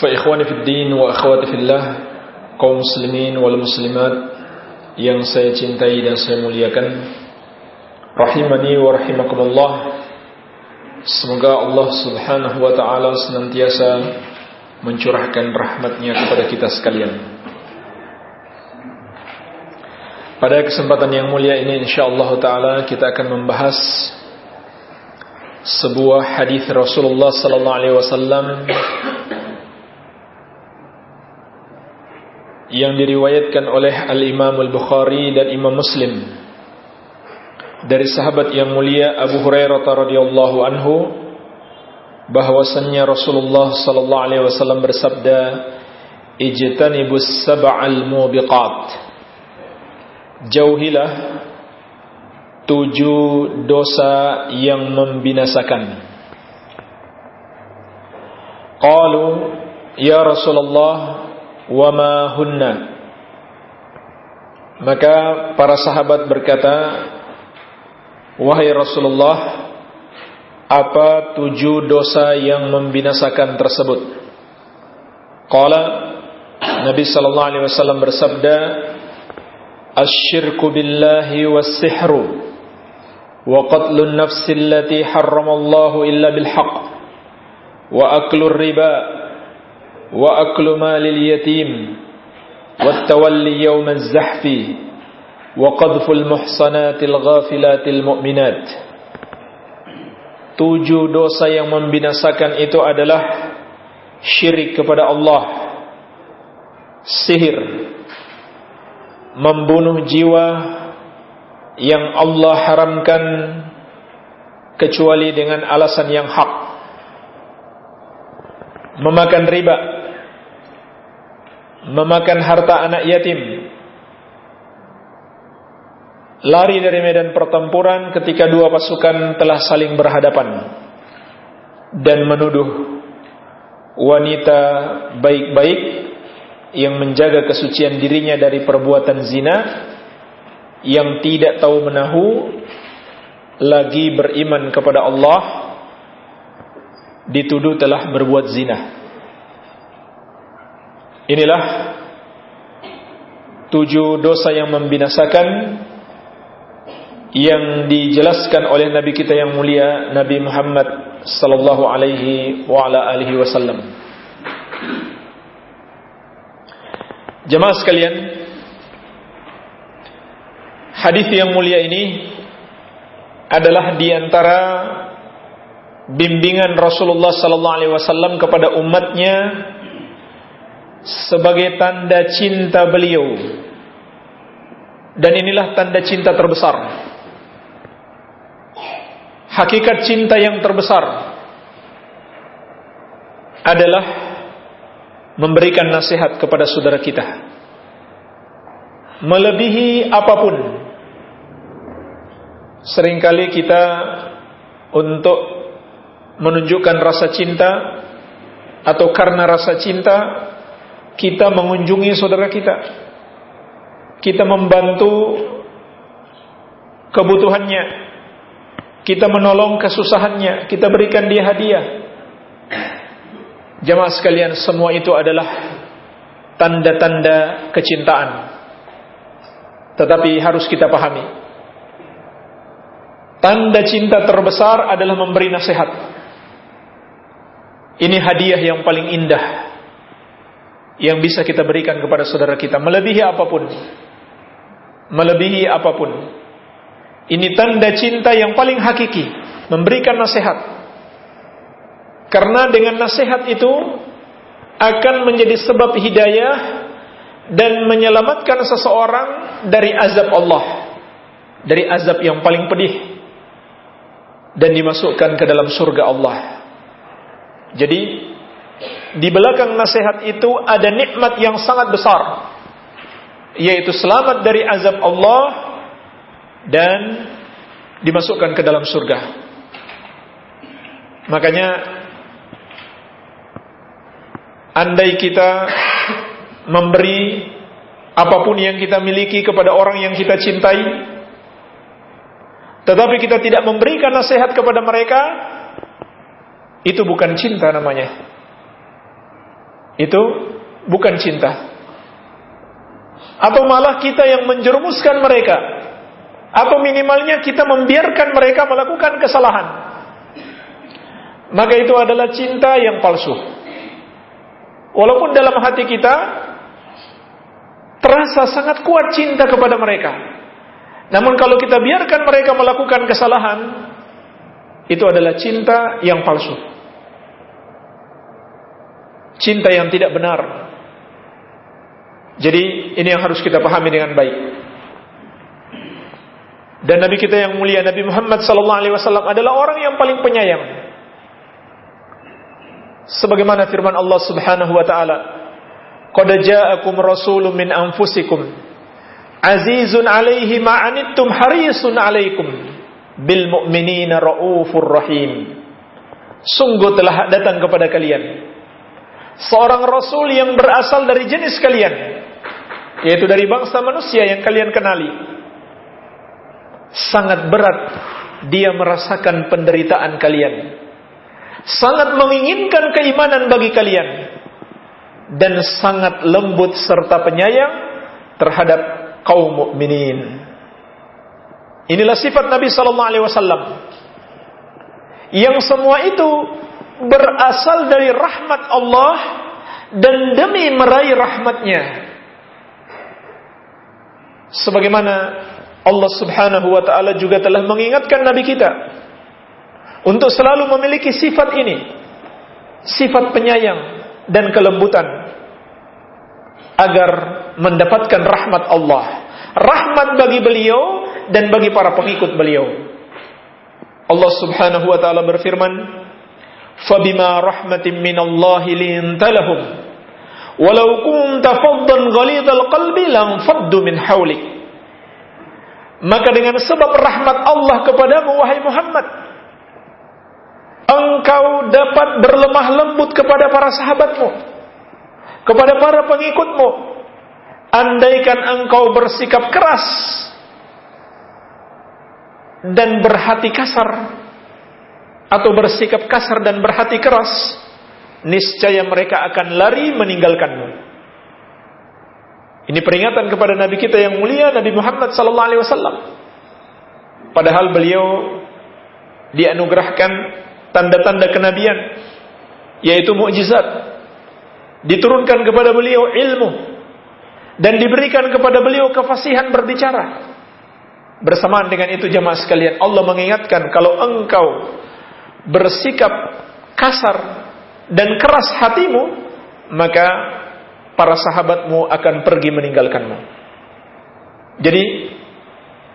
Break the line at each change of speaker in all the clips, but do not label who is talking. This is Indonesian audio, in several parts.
Fa fid din wa akhwati fillah kaum muslimin wal muslimat yang saya cintai dan saya muliakan. Rahimani wa rahimakumullah. Semoga Allah Subhanahu wa taala senantiasa mencurahkan rahmatnya kepada kita sekalian. Pada kesempatan yang mulia ini insyaallah taala kita akan membahas sebuah hadis Rasulullah sallallahu alaihi wasallam yang diriwayatkan oleh Al-Imam Al-Bukhari dan Imam Muslim. Dari sahabat yang mulia Abu Hurairah radhiyallahu anhu bahwasannya Rasulullah sallallahu alaihi wasallam bersabda ijtanibus sab'al mubiqat. Jauhilah tujuh dosa yang membinasakan. Qalu ya Rasulullah wama hunna. Maka para sahabat berkata wahai Rasulullah apa tujuh dosa yang membinasakan tersebut? Qala Nabi sallallahu alaihi wasallam bersabda asyirku billahi was-sihru wa qatlun nafsi allati harramallahu illa bil haqq wa aklur riba وأكل مال اليتيم والتولي يوم الزحف وقذف المحصنات الغافلات المؤمنات Tujuh dosa yang membinasakan itu adalah syirik kepada Allah, sihir, membunuh jiwa yang Allah haramkan kecuali dengan alasan yang hak, memakan riba, memakan harta anak yatim, lari dari medan pertempuran ketika dua pasukan telah saling berhadapan, dan menuduh wanita baik-baik yang menjaga kesucian dirinya dari perbuatan zina, yang tidak tahu menahu, lagi beriman kepada Allah, dituduh telah berbuat zina. Inilah tujuh dosa yang membinasakan yang dijelaskan oleh Nabi kita yang mulia Nabi Muhammad sallallahu alaihi wa ala alihi wasallam. Jemaah sekalian, hadis yang mulia ini adalah di antara bimbingan Rasulullah sallallahu alaihi wasallam kepada umatnya sebagai tanda cinta beliau. Dan inilah tanda cinta terbesar. Hakikat cinta yang terbesar adalah memberikan nasihat kepada saudara kita. Melebihi apa pun. Seringkali kita untuk menunjukkan rasa cinta atau karena rasa cinta kita mengunjungi saudara kita, kita membantu kebutuhannya, kita menolong kesusahannya, kita berikan dia hadiah. Jemaah sekalian, semua itu adalah tanda-tanda kecintaan. Tetapi harus kita pahami, tanda cinta terbesar adalah memberi nasihat. Ini hadiah yang paling indah yang bisa kita berikan kepada saudara kita. Melebihi apa pun. Melebihi apa pun. Ini tanda cinta yang paling hakiki. Memberikan nasihat. Karena dengan nasihat itu akan menjadi sebab hidayah dan menyelamatkan seseorang dari azab Allah. Dari azab yang paling pedih. Dan dimasukkan ke dalam surga Allah. Jadi di belakang nasihat itu ada nikmat yang sangat besar yaitu selamat dari azab Allah dan dimasukkan ke dalam surga. Makanya andai kita memberi apa pun yang kita miliki kepada orang yang kita cintai tetapi kita tidak memberikan nasihat kepada mereka itu bukan cinta namanya itu bukan cinta. Atau malah kita yang menjerumuskan mereka. Atau minimalnya kita membiarkan mereka melakukan kesalahan. Maka itu adalah cinta yang palsu. Walaupun dalam hati kita terasa sangat kuat cinta kepada mereka. Namun kalau kita biarkan mereka melakukan kesalahan, itu adalah cinta yang palsu cinta yang tidak benar. Jadi ini yang harus kita pahami dengan baik. Dan Nabi kita yang mulia Nabi Muhammad sallallahu alaihi wasallam adalah orang yang paling penyayang. Sebagaimana firman Allah Subhanahu wa taala, "Qad ja'akum rasulun min anfusikum azizun 'alaihi ma anittum harisun 'alaikum bil mu'minina raufur rahim." Sungguh telah datang kepada kalian seorang rasul yang berasal dari jenis kalian yaitu dari bangsa manusia yang kalian kenali. Sangat berat dia merasakan penderitaan kalian. Sangat menginginkan keimanan bagi kalian. Dan sangat lembut serta penyayang terhadap kaum mukminin. Inilah sifat Nabi sallallahu alaihi wasallam. Yang semua itu berasal dari rahmat Allah dan demi meraih rahmatnya. Sebagaimana Allah subhanahu wa ta'ala juga telah mengingatkan Nabi kita untuk selalu memiliki sifat ini. Sifat penyayang dan kelembutan agar mendapatkan rahmat Allah. Rahmat bagi beliau dan bagi para pengikut beliau. Allah subhanahu wa ta'ala berfirman, فبما رحمة من الله لنت لهم ولو كنت فظا غليظ القلب لانفضوا من حولك maka dengan sebab rahmat Allah kepadamu wahai Muhammad engkau dapat berlemah lembut kepada para sahabatmu kepada para pengikutmu andaikan engkau bersikap keras dan berhati kasar atau bersikap kasar dan berhati keras, niscaya mereka akan lari meninggalkanmu. Ini peringatan kepada Nabi kita yang mulia Nabi Muhammad sallallahu alaihi wasallam. Padahal beliau dianugerahkan tanda-tanda kenabian yaitu mukjizat. Diturunkan kepada beliau ilmu dan diberikan kepada beliau kefasihan berbicara. Bersamaan dengan itu jemaah sekalian, Allah mengingatkan kalau engkau bersikap kasar dan keras hatimu, maka para sahabatmu akan pergi meninggalkanmu. Jadi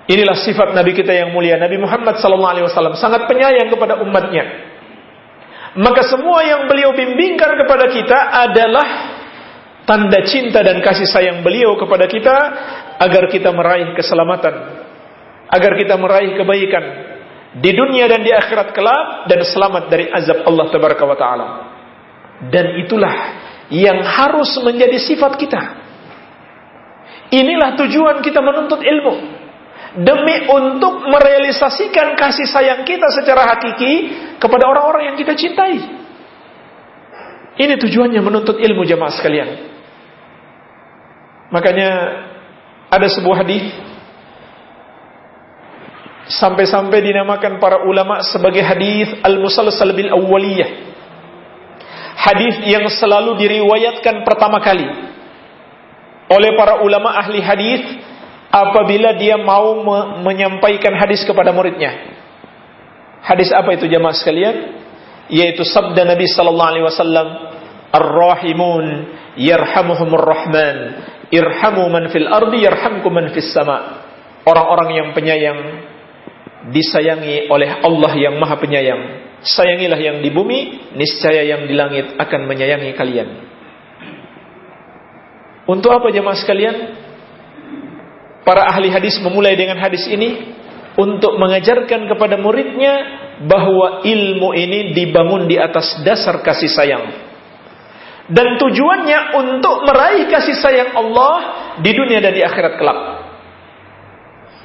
inilah sifat Nabi kita yang mulia, Nabi Muhammad SAW sangat penyayang kepada umatnya. Maka semua yang beliau bimbingkan kepada kita adalah tanda cinta dan kasih sayang beliau kepada kita agar kita meraih keselamatan, agar kita meraih kebaikan, di dunia dan di akhirat kelak dan selamat dari azab Allah tabaraka wa taala. Dan itulah yang harus menjadi sifat kita. Inilah tujuan kita menuntut ilmu. Demi untuk merealisasikan kasih sayang kita secara hakiki kepada orang-orang yang kita cintai. Ini tujuannya menuntut ilmu jamaah sekalian. Makanya ada sebuah hadis Sampai-sampai dinamakan para ulama sebagai hadis al-musalsal bil awwaliyah. Hadis yang selalu diriwayatkan pertama kali oleh para ulama ahli hadis apabila dia mau me menyampaikan hadis kepada muridnya. Hadis apa itu jamaah sekalian? Yaitu sabda Nabi sallallahu alaihi wasallam, "Ar-rahimun yarhamuhumur rahman, irhamu man fil ardi yarhamkum man fis sama." Orang-orang yang penyayang disayangi oleh Allah yang Maha Penyayang. sayangilah yang di bumi, niscaya yang di langit akan menyayangi kalian. Untuk apa jemaah sekalian? Para ahli hadis memulai dengan hadis ini untuk mengajarkan kepada muridnya bahwa ilmu ini dibangun di atas dasar kasih sayang. Dan tujuannya untuk meraih kasih sayang Allah di dunia dan di akhirat kelak.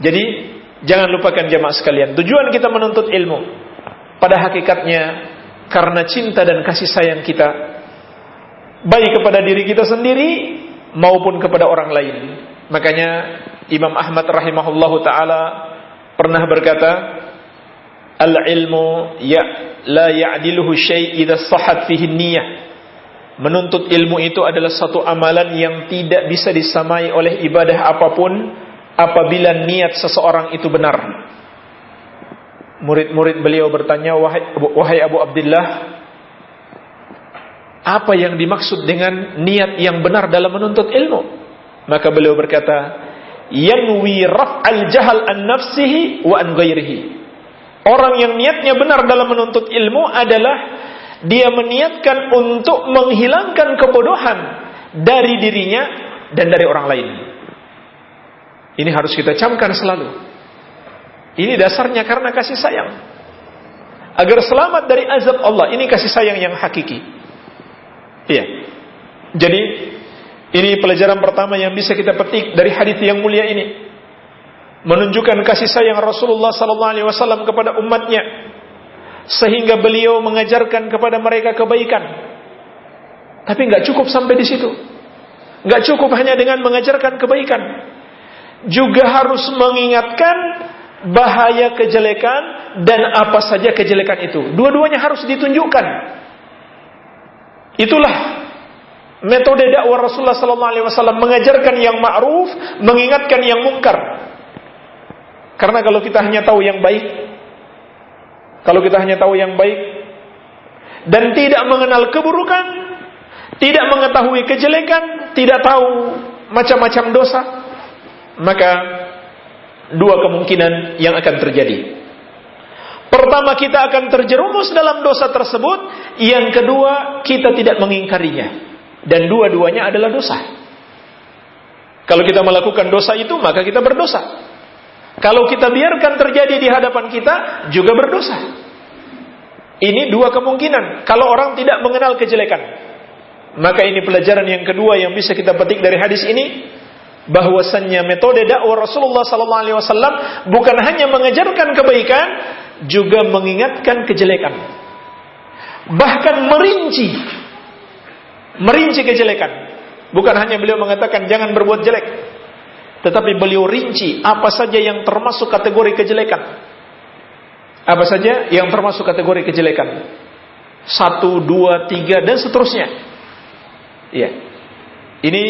Jadi, jangan lupakan jemaah sekalian, tujuan kita menuntut ilmu pada hakikatnya karena cinta dan kasih sayang kita baik kepada diri kita sendiri maupun kepada orang lain. Makanya Imam Ahmad rahimahullahu taala pernah berkata, "Al-ilmu ya la ya'diluhu syai' idza sahhat fihi niyyah." Menuntut ilmu itu adalah satu amalan yang tidak bisa disamai oleh ibadah apa pun apabila niat seseorang itu benar. Murid-murid beliau bertanya, wahai, wahai Abu Abdullah, apa yang dimaksud dengan niat yang benar dalam menuntut ilmu? Maka beliau berkata, yanwi raf'al jahal an nafsihi wa an ghairihi. Orang yang niatnya benar dalam menuntut ilmu adalah dia meniatkan untuk menghilangkan kebodohan dari dirinya dan dari orang lain. Ini harus kita camkan selalu. Ini dasarnya karena kasih sayang. Agar selamat dari azab Allah. Ini kasih sayang yang hakiki. Iya. Jadi ini pelajaran pertama yang bisa kita petik dari hadis yang mulia ini. Menunjukkan kasih sayang Rasulullah sallallahu alaihi wasallam kepada umatnya sehingga beliau mengajarkan kepada mereka kebaikan. Tapi nggak cukup sampai di situ. Nggak cukup hanya dengan mengajarkan kebaikan. Juga harus mengingatkan bahaya kejelekan dan apa saja kejelekan itu. Dua-duanya harus ditunjukkan. Itulah metode dakwah Rasulullah wasallam mengajarkan yang ma'ruf, mengingatkan yang mungkar. Karena kalau kita hanya tahu yang baik, kalau kita hanya tahu yang baik dan tidak mengenal keburukan, tidak mengetahui kejelekan, tidak tahu macam-macam dosa, maka dua kemungkinan yang akan terjadi. Pertama kita akan terjerumus dalam dosa tersebut, yang kedua kita tidak mengingkarinya. Dan dua-duanya adalah dosa. Kalau kita melakukan dosa itu, maka kita berdosa. Kalau kita biarkan terjadi di hadapan kita, juga berdosa. Ini dua kemungkinan. Kalau orang tidak mengenal kejelekan, maka ini pelajaran yang kedua yang bisa kita petik dari hadis ini bahwasannya metode dakwah Rasulullah sallallahu alaihi wasallam bukan hanya mengajarkan kebaikan, juga mengingatkan kejelekan. Bahkan merinci merinci kejelekan. Bukan hanya beliau mengatakan jangan berbuat jelek, tetapi beliau rinci apa saja yang termasuk kategori kejelekan. Apa saja yang termasuk kategori kejelekan. Satu, dua, tiga, dan seterusnya. Iya. Ini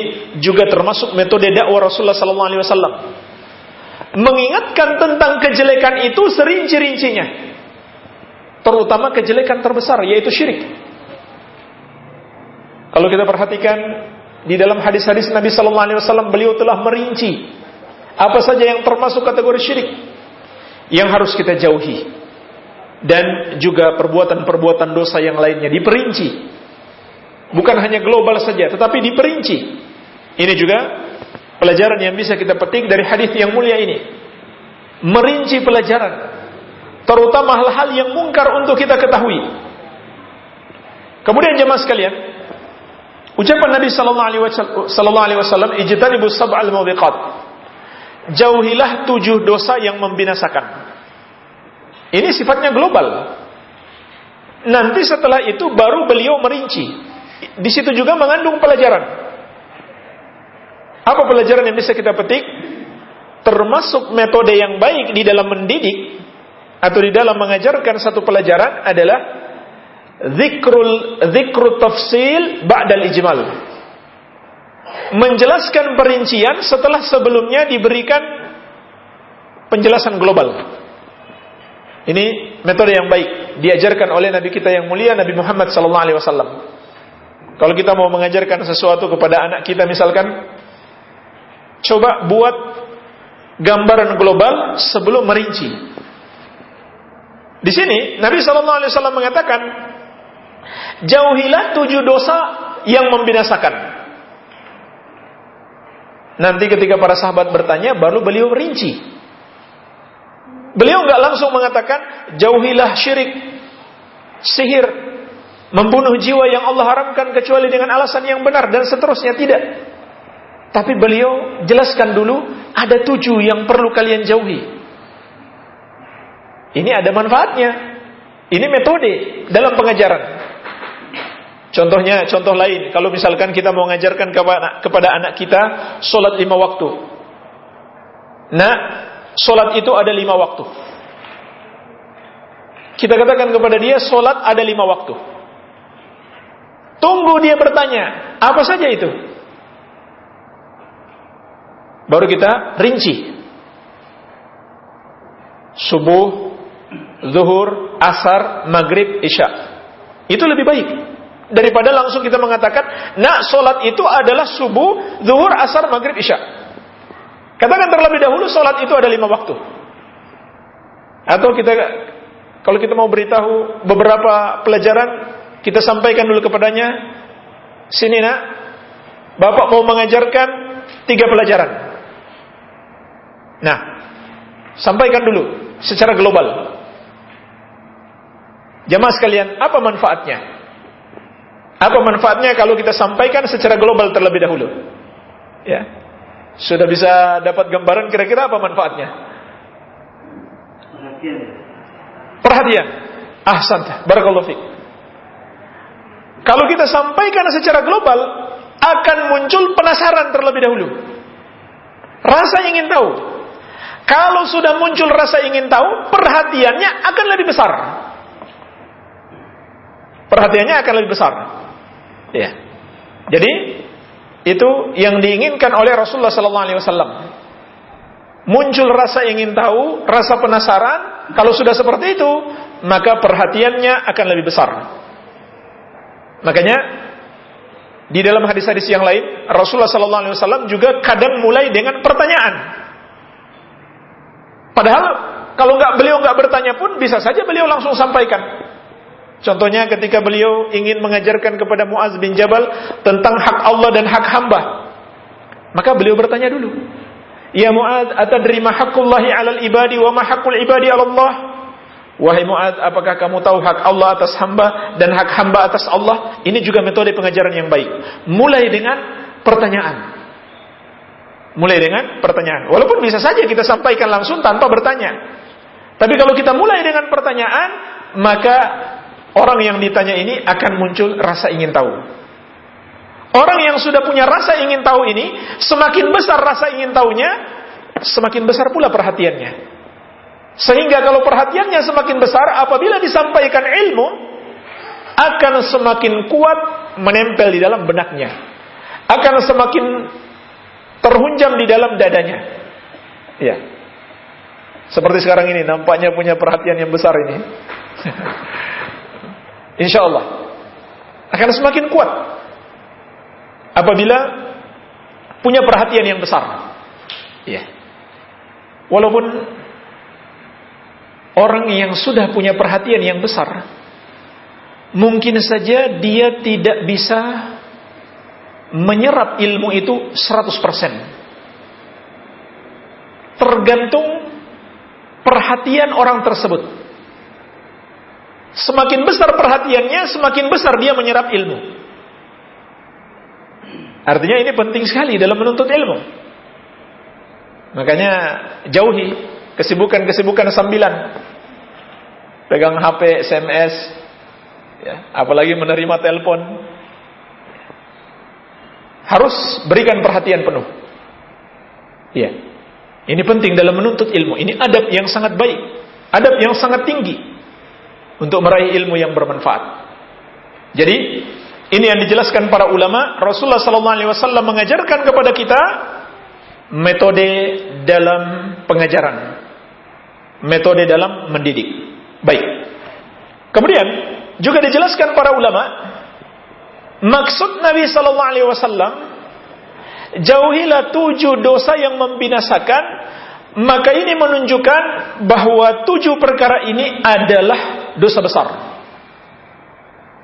juga termasuk metode dakwah Rasulullah SAW. Mengingatkan tentang kejelekan itu serinci-rincinya. Terutama kejelekan terbesar yaitu syirik. Kalau kita perhatikan di dalam hadis-hadis Nabi Sallallahu Alaihi Wasallam beliau telah merinci apa saja yang termasuk kategori syirik yang harus kita jauhi dan juga perbuatan-perbuatan dosa yang lainnya diperinci Bukan hanya global saja, tetapi diperinci. Ini juga pelajaran yang bisa kita petik dari hadis yang mulia ini. Merinci pelajaran, terutama hal-hal yang mungkar untuk kita ketahui. Kemudian jemaah sekalian, ucapan Nabi sallallahu alaihi wasallam, "Ijtanibu sab'al mubiqat." Jauhilah tujuh dosa yang membinasakan. Ini sifatnya global. Nanti setelah itu baru beliau merinci di situ juga mengandung pelajaran. Apa pelajaran yang bisa kita petik? Termasuk metode yang baik di dalam mendidik atau di dalam mengajarkan satu pelajaran adalah zikrul zikrul tafsil ba'dal ijmal. Menjelaskan perincian setelah sebelumnya diberikan penjelasan global. Ini metode yang baik diajarkan oleh Nabi kita yang mulia Nabi Muhammad wasallam. Kalau kita mau mengajarkan sesuatu kepada anak kita misalkan, coba buat gambaran global sebelum merinci. Di sini Nabi Shallallahu Alaihi Wasallam mengatakan, jauhilah tujuh dosa yang membinasakan. Nanti ketika para sahabat bertanya, baru beliau rinci. Beliau nggak langsung mengatakan, jauhilah syirik, sihir, membunuh jiwa yang Allah haramkan kecuali dengan alasan yang benar dan seterusnya tidak. Tapi beliau jelaskan dulu ada tujuh yang perlu kalian jauhi. Ini ada manfaatnya. Ini metode dalam pengajaran. Contohnya, contoh lain, kalau misalkan kita mau mengajarkan kepada, kepada anak kita solat lima waktu. Nah, solat itu ada lima waktu. Kita katakan kepada dia, solat ada lima waktu. Tunggu dia bertanya, apa saja itu? Baru kita rinci. Subuh, zuhur, asar, maghrib, isya. Itu lebih baik daripada langsung kita mengatakan, nak solat itu adalah subuh, zuhur, asar, maghrib, isya. Katakan terlebih dahulu solat itu ada lima waktu. Atau kita kalau kita mau beritahu beberapa pelajaran, kita sampaikan dulu kepadanya, sini nak, bapak mau mengajarkan tiga pelajaran. Nah, sampaikan dulu secara global. Jamaah sekalian, apa manfaatnya? Apa manfaatnya kalau kita sampaikan secara global terlebih dahulu? Ya. Sudah bisa dapat gambaran kira-kira apa manfaatnya? Perhatian. Perhatian. Ahsan. Barakallahu fiik. Kalau kita sampaikan secara global, akan muncul penasaran terlebih dahulu. Rasa ingin tahu. Kalau sudah muncul rasa ingin tahu, perhatiannya akan lebih besar perhatiannya akan lebih besar. Ya. Jadi itu yang diinginkan oleh Rasulullah wasallam. Muncul rasa ingin tahu, rasa penasaran, kalau sudah seperti itu, maka perhatiannya akan lebih besar. Makanya di dalam hadis-hadis yang lain, Rasulullah sallallahu alaihi wasallam juga kadang mulai dengan pertanyaan. Padahal kalau nggak beliau nggak bertanya pun bisa saja beliau langsung sampaikan. Contohnya ketika beliau ingin mengajarkan kepada Muaz bin Jabal tentang hak Allah dan hak hamba. Maka beliau bertanya dulu. Ya Muaz, atadri ma haqqullahi 'alal ibadi wa ma haqqul ibadi 'ala Allah? Wahai Muaz, apakah kamu tahu hak Allah atas hamba dan hak hamba atas Allah? Ini juga metode pengajaran yang baik. Mulai dengan pertanyaan. Mulai dengan pertanyaan. Walaupun bisa saja kita sampaikan langsung tanpa bertanya. Tapi kalau kita mulai dengan pertanyaan, maka orang yang ditanya ini akan muncul rasa ingin tahu. Orang yang sudah punya rasa ingin tahu ini, semakin besar rasa ingin tahunya, semakin besar pula perhatiannya. Sehingga kalau perhatiannya semakin besar, apabila disampaikan ilmu, akan semakin kuat menempel di dalam benaknya. Akan semakin terhunjam di dalam dadanya. Ya. Seperti sekarang ini, nampaknya punya perhatian yang besar ini. Insya Allah akan semakin kuat apabila punya perhatian yang besar. Ya. Walaupun orang yang sudah punya perhatian yang besar, mungkin saja dia tidak bisa menyerap ilmu itu 100%. Tergantung perhatian orang tersebut. Semakin besar perhatiannya, semakin besar dia menyerap ilmu. Artinya ini penting sekali dalam menuntut ilmu. Makanya jauhi kesibukan-kesibukan sambilan. Pegang HP, SMS, ya, apalagi menerima telepon. Harus berikan perhatian penuh. Ya. Ini penting dalam menuntut ilmu. Ini adab yang sangat baik. Adab yang sangat tinggi untuk meraih ilmu yang bermanfaat. Jadi ini yang dijelaskan para ulama. Rasulullah Wasallam mengajarkan kepada kita metode dalam pengajaran, metode dalam mendidik. Baik. Kemudian juga dijelaskan para ulama maksud Nabi Sallallahu Alaihi Wasallam jauhilah tujuh dosa yang membinasakan Maka ini menunjukkan bahwa tujuh perkara ini adalah dosa besar.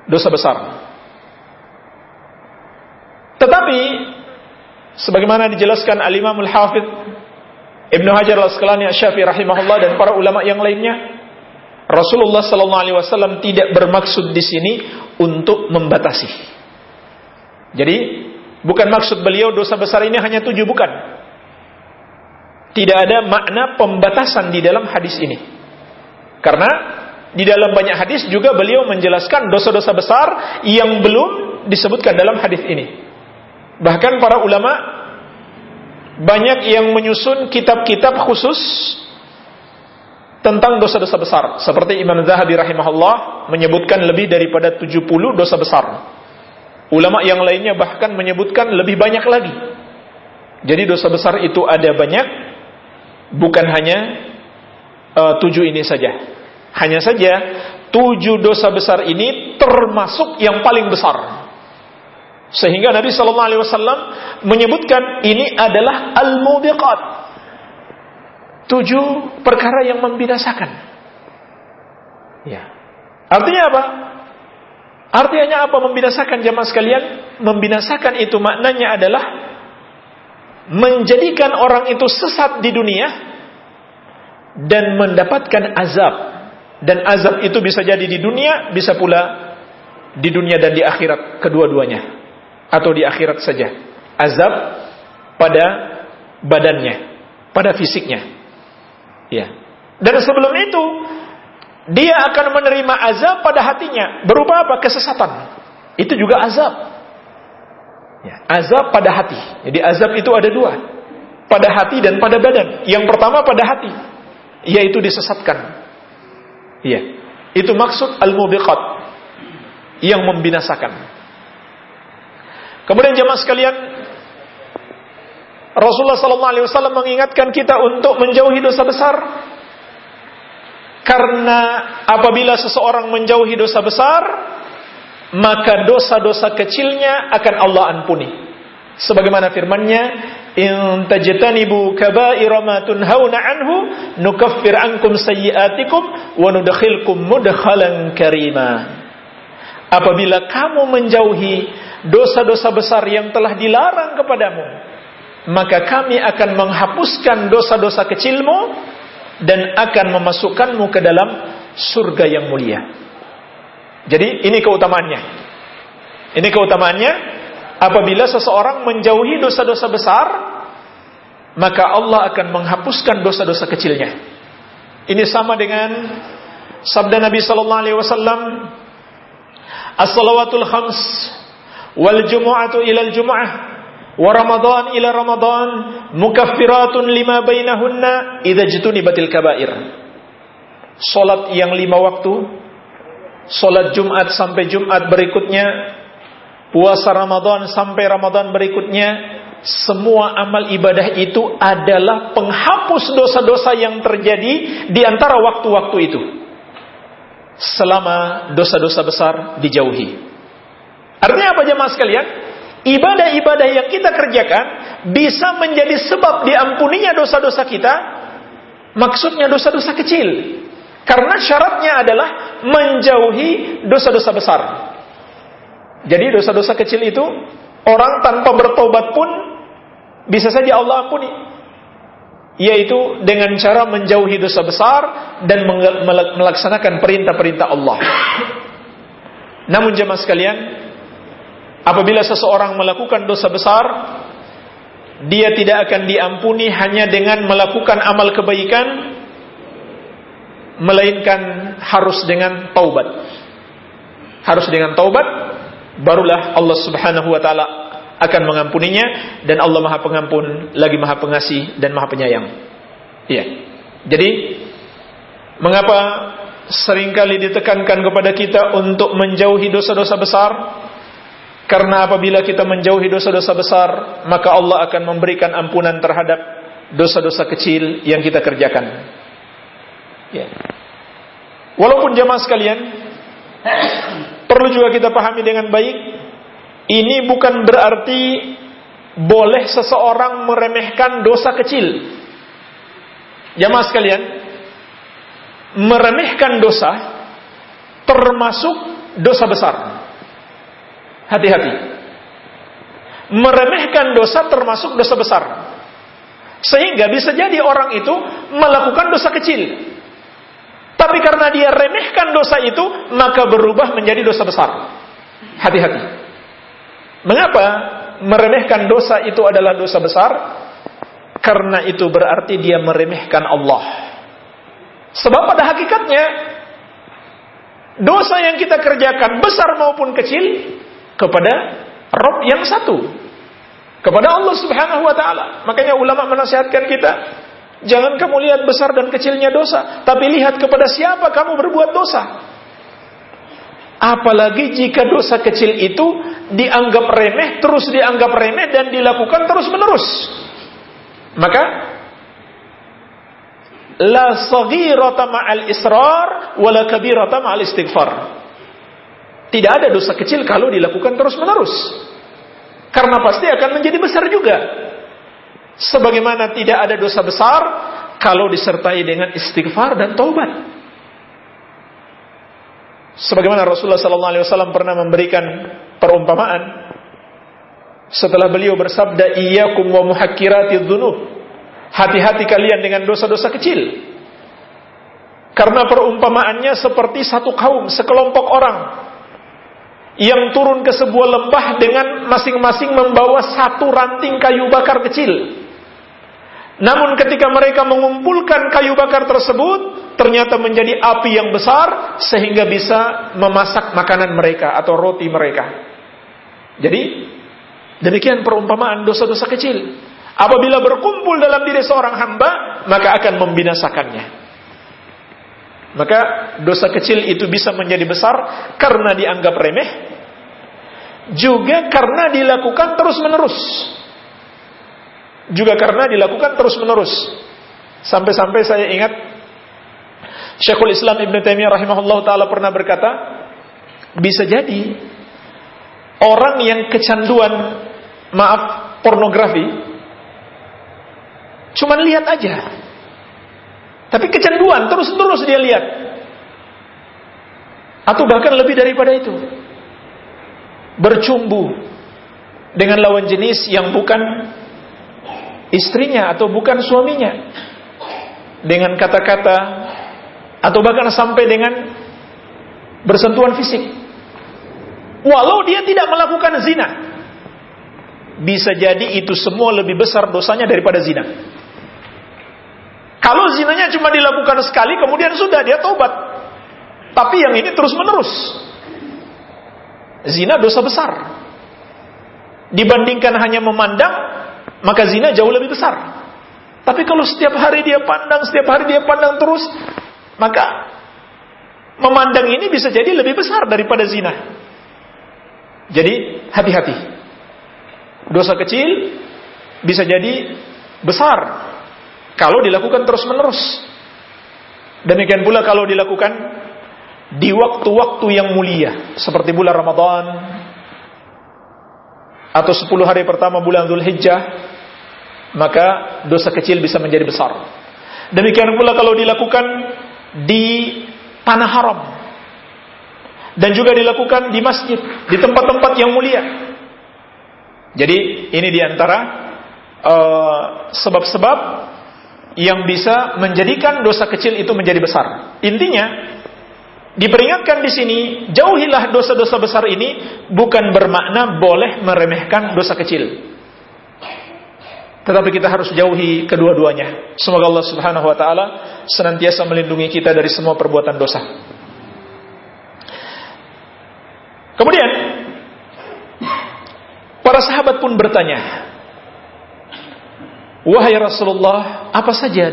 Dosa besar. Tetapi sebagaimana dijelaskan Al-Imam Al-Hafidh Ibnu Hajar Al-Asqalani Asy-Syafi'i rahimahullah dan para ulama yang lainnya, Rasulullah sallallahu alaihi wasallam tidak bermaksud di sini untuk membatasi. Jadi, bukan maksud beliau dosa besar ini hanya tujuh bukan. Tidak ada makna pembatasan di dalam hadis ini. Karena di dalam banyak hadis juga beliau menjelaskan dosa-dosa besar yang belum disebutkan dalam hadis ini. Bahkan para ulama banyak yang menyusun kitab-kitab khusus tentang dosa-dosa besar. Seperti Imam Zahabi rahimahullah menyebutkan lebih daripada 70 dosa besar. Ulama yang lainnya bahkan menyebutkan lebih banyak lagi. Jadi dosa besar itu ada banyak, bukan hanya uh, tujuh ini saja. Hanya saja tujuh dosa besar ini termasuk yang paling besar. Sehingga Nabi Shallallahu Alaihi Wasallam menyebutkan ini adalah al-mubiqat. Tujuh perkara yang membinasakan. Ya. Artinya apa? Artinya apa membinasakan jamaah sekalian? Membinasakan itu maknanya adalah menjadikan orang itu sesat di dunia dan mendapatkan azab. Dan azab itu bisa jadi di dunia, bisa pula di dunia dan di akhirat kedua-duanya atau di akhirat saja. Azab pada badannya, pada fisiknya. Ya. Dan sebelum itu dia akan menerima azab pada hatinya berupa apa? Kesesatan. Itu juga azab. Ya, azab pada hati. Jadi azab itu ada dua. Pada hati dan pada badan. Yang pertama pada hati, yaitu disesatkan. Iya. Itu maksud al-mubiqat yang membinasakan. Kemudian jemaah sekalian, Rasulullah sallallahu alaihi wasallam mengingatkan kita untuk menjauhi dosa besar. Karena apabila seseorang menjauhi dosa besar, maka dosa-dosa kecilnya akan Allah ampuni. Sebagaimana firman-Nya, "In tajtanibu kaba'ira ma tunhauna anhu, nukaffir ankum sayyi'atikum wa nudkhilkum mudkhalan karima." Apabila kamu menjauhi dosa-dosa besar yang telah dilarang kepadamu, maka kami akan menghapuskan dosa-dosa kecilmu dan akan memasukkanmu ke dalam surga yang mulia. Jadi ini keutamaannya. Ini keutamaannya apabila seseorang menjauhi dosa-dosa besar, maka Allah akan menghapuskan dosa-dosa kecilnya. Ini sama dengan sabda Nabi sallallahu alaihi wasallam, "As-salawatul khams wal jumu'atu ila al jumu'ah. Wa ramadan ila ramadan mukaffiratun lima bainahunna idza jutunibatil kabair. Salat yang lima waktu salat Jumat sampai Jumat berikutnya puasa Ramadan sampai Ramadan berikutnya semua amal ibadah itu adalah penghapus dosa-dosa yang terjadi di antara waktu-waktu itu. Selama dosa-dosa besar dijauhi Artinya apa jemaah sekalian? Ibadah-ibadah yang kita kerjakan bisa menjadi sebab diampuninya dosa-dosa kita. Maksudnya dosa-dosa kecil. Karena syaratnya adalah menjauhi dosa-dosa besar. Jadi dosa-dosa kecil itu orang tanpa bertobat pun bisa saja Allah ampuni. Yaitu dengan cara menjauhi dosa besar dan melaksanakan perintah-perintah Allah. Namun jemaah sekalian, Apabila seseorang melakukan dosa besar, dia tidak akan diampuni hanya dengan melakukan amal kebaikan, melainkan harus dengan taubat. Harus dengan taubat, barulah Allah Subhanahu wa taala akan mengampuninya dan Allah Maha Pengampun lagi Maha Pengasih dan Maha Penyayang. Iya. Jadi mengapa sering kali ditekankan kepada kita untuk menjauhi dosa-dosa besar? Karena apabila kita menjauhi dosa-dosa besar, maka Allah akan memberikan ampunan terhadap dosa-dosa kecil yang kita kerjakan. Ya. Walaupun jemaah sekalian, perlu juga kita pahami dengan baik, ini bukan berarti boleh seseorang meremehkan dosa kecil. Jamaah sekalian, meremehkan dosa termasuk dosa besar. Hati-hati. Meremehkan dosa termasuk dosa besar. Sehingga bisa jadi orang itu melakukan dosa kecil. Tapi karena dia remehkan dosa itu, maka berubah menjadi dosa besar. Hati-hati. Mengapa meremehkan dosa itu adalah dosa besar? Karena itu berarti dia meremehkan Allah. Sebab pada hakikatnya dosa yang kita kerjakan besar maupun kecil kepada Rob yang satu. Kepada Allah Subhanahu wa taala. Makanya ulama menasihatkan kita Jangan kamu lihat besar dan kecilnya dosa, tapi lihat kepada siapa kamu berbuat dosa. Apalagi jika dosa kecil itu dianggap remeh, terus dianggap remeh dan dilakukan terus-menerus. Maka la saghirata ma'al israr wala kabirata ma'al istighfar. Tidak ada dosa kecil kalau dilakukan terus-menerus. Karena pasti akan menjadi besar juga. Sebagaimana tidak ada dosa besar kalau disertai dengan istighfar dan taubat. Sebagaimana Rasulullah wasallam pernah memberikan perumpamaan setelah beliau bersabda iyyakum wa muhakkiratidz dzunub. Hati-hati kalian dengan dosa-dosa kecil. Karena perumpamaannya seperti satu kaum, sekelompok orang yang turun ke sebuah lembah dengan masing-masing membawa satu ranting kayu bakar kecil. Namun ketika mereka mengumpulkan kayu bakar tersebut, ternyata menjadi api yang besar sehingga bisa memasak makanan mereka atau roti mereka. Jadi, demikian perumpamaan dosa-dosa kecil. Apabila berkumpul dalam diri seorang hamba, maka akan membinasakannya. Maka dosa kecil itu bisa menjadi besar karena dianggap remeh, juga karena dilakukan terus-menerus juga karena dilakukan terus-menerus. Sampai-sampai saya ingat Syekhul Islam Ibn Taimiyah rahimahullah taala pernah berkata, bisa jadi orang yang kecanduan maaf pornografi cuman lihat aja. Tapi kecanduan terus-terus dia lihat. Atau bahkan lebih daripada itu. Bercumbu dengan lawan jenis yang bukan istrinya atau bukan suaminya dengan kata-kata atau bahkan sampai dengan bersentuhan fisik walau dia tidak melakukan zina bisa jadi itu semua lebih besar dosanya daripada zina kalau zinanya cuma dilakukan sekali kemudian sudah dia taubat tapi yang ini terus menerus zina dosa besar dibandingkan hanya memandang maka zina jauh lebih besar. Tapi kalau setiap hari dia pandang, setiap hari dia pandang terus, maka memandang ini bisa jadi lebih besar daripada zina. Jadi hati-hati. Dosa kecil bisa jadi besar kalau dilakukan terus-menerus. Demikian pula kalau dilakukan di waktu-waktu yang mulia seperti bulan Ramadan, atau 10 hari pertama bulan Zulhijjah maka dosa kecil bisa menjadi besar. Demikian pula kalau dilakukan di tanah haram dan juga dilakukan di masjid, di tempat-tempat yang mulia. Jadi ini di antara uh, sebab-sebab uh, yang bisa menjadikan dosa kecil itu menjadi besar. Intinya Diperingatkan di sini, jauhilah dosa-dosa besar ini bukan bermakna boleh meremehkan dosa kecil. Tetapi kita harus jauhi kedua-duanya. Semoga Allah Subhanahu wa taala senantiasa melindungi kita dari semua perbuatan dosa. Kemudian para sahabat pun bertanya, "Wahai Rasulullah, apa saja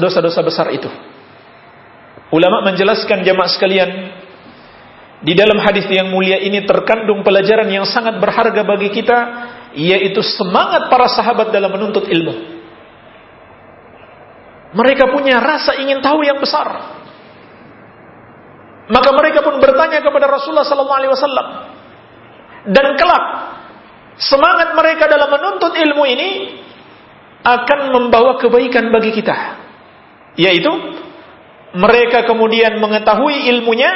dosa-dosa besar itu?" Ulama menjelaskan jamaah sekalian, di dalam hadis yang mulia ini terkandung pelajaran yang sangat berharga bagi kita, yaitu semangat para sahabat dalam menuntut ilmu. Mereka punya rasa ingin tahu yang besar. Maka mereka pun bertanya kepada Rasulullah sallallahu alaihi wasallam. Dan kelak semangat mereka dalam menuntut ilmu ini akan membawa kebaikan bagi kita. Yaitu mereka kemudian mengetahui ilmunya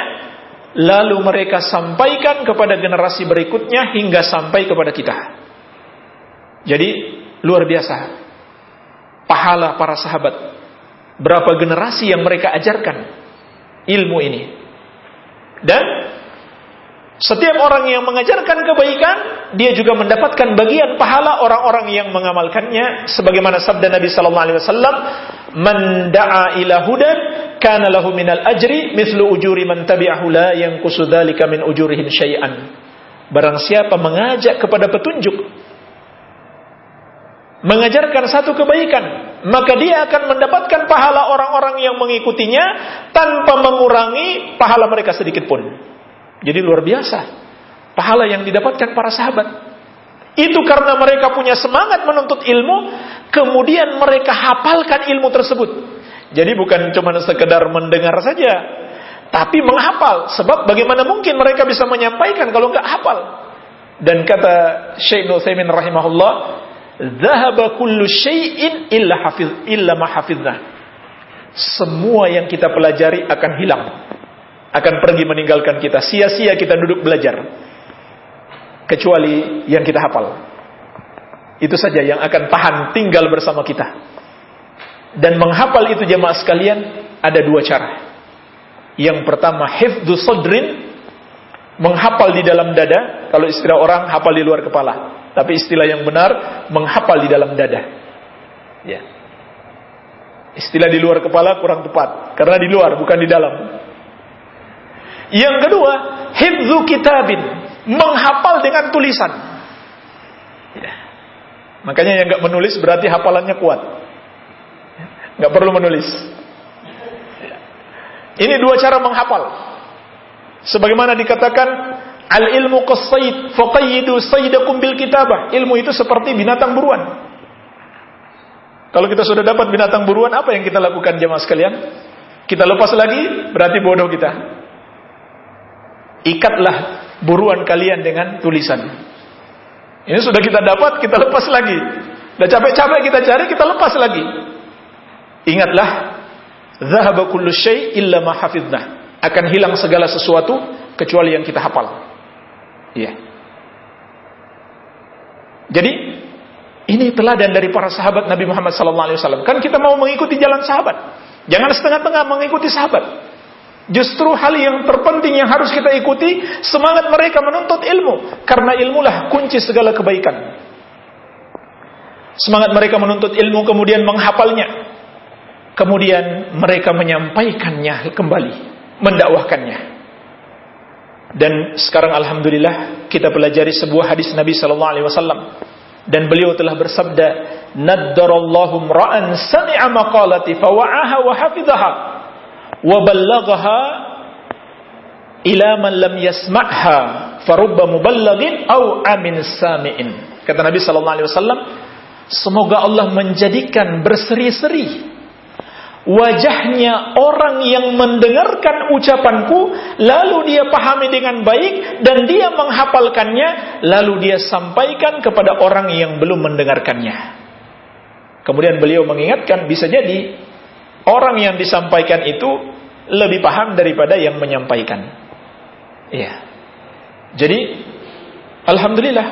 lalu mereka sampaikan kepada generasi berikutnya hingga sampai kepada kita. Jadi luar biasa pahala para sahabat. Berapa generasi yang mereka ajarkan ilmu ini. Dan setiap orang yang mengajarkan kebaikan, dia juga mendapatkan bagian pahala orang-orang yang mengamalkannya sebagaimana sabda Nabi sallallahu alaihi wasallam, "Man da'a ila hudan kana lahu minal ajri mithlu ujuri man tabi'ahu la yanqusu dzalika min ujurihim syai'an." Barang siapa mengajak kepada petunjuk, mengajarkan satu kebaikan, maka dia akan mendapatkan pahala orang-orang yang mengikutinya tanpa mengurangi pahala mereka sedikit pun. Jadi luar biasa. Pahala yang didapatkan para sahabat. Itu karena mereka punya semangat menuntut ilmu, kemudian mereka hafalkan ilmu tersebut. Jadi bukan cuma sekedar mendengar saja, tapi menghafal. Sebab bagaimana mungkin mereka bisa menyampaikan kalau nggak hafal? Dan kata Syekh Nutsaimin rahimahullah, "Dhahaba kullu syai'in illa hafiz illa ma Semua yang kita pelajari akan hilang akan pergi meninggalkan kita. Sia-sia kita duduk belajar. Kecuali yang kita hafal. Itu saja yang akan tahan tinggal bersama kita. Dan menghafal itu jemaah sekalian ada dua cara. Yang pertama hifdzu sadrin menghafal di dalam dada. Kalau istilah orang hafal di luar kepala. Tapi istilah yang benar menghafal di dalam dada. Ya. Istilah di luar kepala kurang tepat karena di luar bukan di dalam. Yang kedua, hifzu kitabin, menghafal dengan tulisan. Ya. Makanya yang nggak menulis berarti hafalannya kuat. Nggak perlu menulis. Ya. Ini dua cara menghafal. Sebagaimana dikatakan al ilmu qasaid faqayyidu saydakum bil kitabah. Ilmu itu seperti binatang buruan. Kalau kita sudah dapat binatang buruan, apa yang kita lakukan jemaah sekalian? Kita lepas lagi, berarti bodoh kita ikatlah buruan kalian dengan tulisan. Ini sudah kita dapat, kita lepas lagi. Udah capek-capek kita cari, kita lepas lagi. Ingatlah, zahaba kullu illa ma. Akan hilang segala sesuatu kecuali yang kita hafal. Iya. Jadi ini teladan dari para sahabat Nabi Muhammad SAW. Kan kita mau mengikuti jalan sahabat. Jangan setengah-tengah mengikuti sahabat. Justru hal yang terpenting yang harus kita ikuti semangat mereka menuntut ilmu karena ilmulah kunci segala kebaikan. Semangat mereka menuntut ilmu kemudian menghafalnya. Kemudian mereka menyampaikannya kembali, mendakwahkannya. Dan sekarang alhamdulillah kita pelajari sebuah hadis Nabi sallallahu alaihi wasallam dan beliau telah bersabda, "Naddarallahu ra'an sami'a maqalati fawa'aha wa hafidhaha." Wa ballaghaha ila man lam yasma'ha farubba muballagin au amin kata Nabi sallallahu alaihi semoga Allah menjadikan berseri-seri wajahnya orang yang mendengarkan ucapanku lalu dia pahami dengan baik dan dia menghafalkannya lalu dia sampaikan kepada orang yang belum mendengarkannya. Kemudian beliau mengingatkan bisa jadi orang yang disampaikan itu lebih paham daripada yang menyampaikan. Iya. Jadi alhamdulillah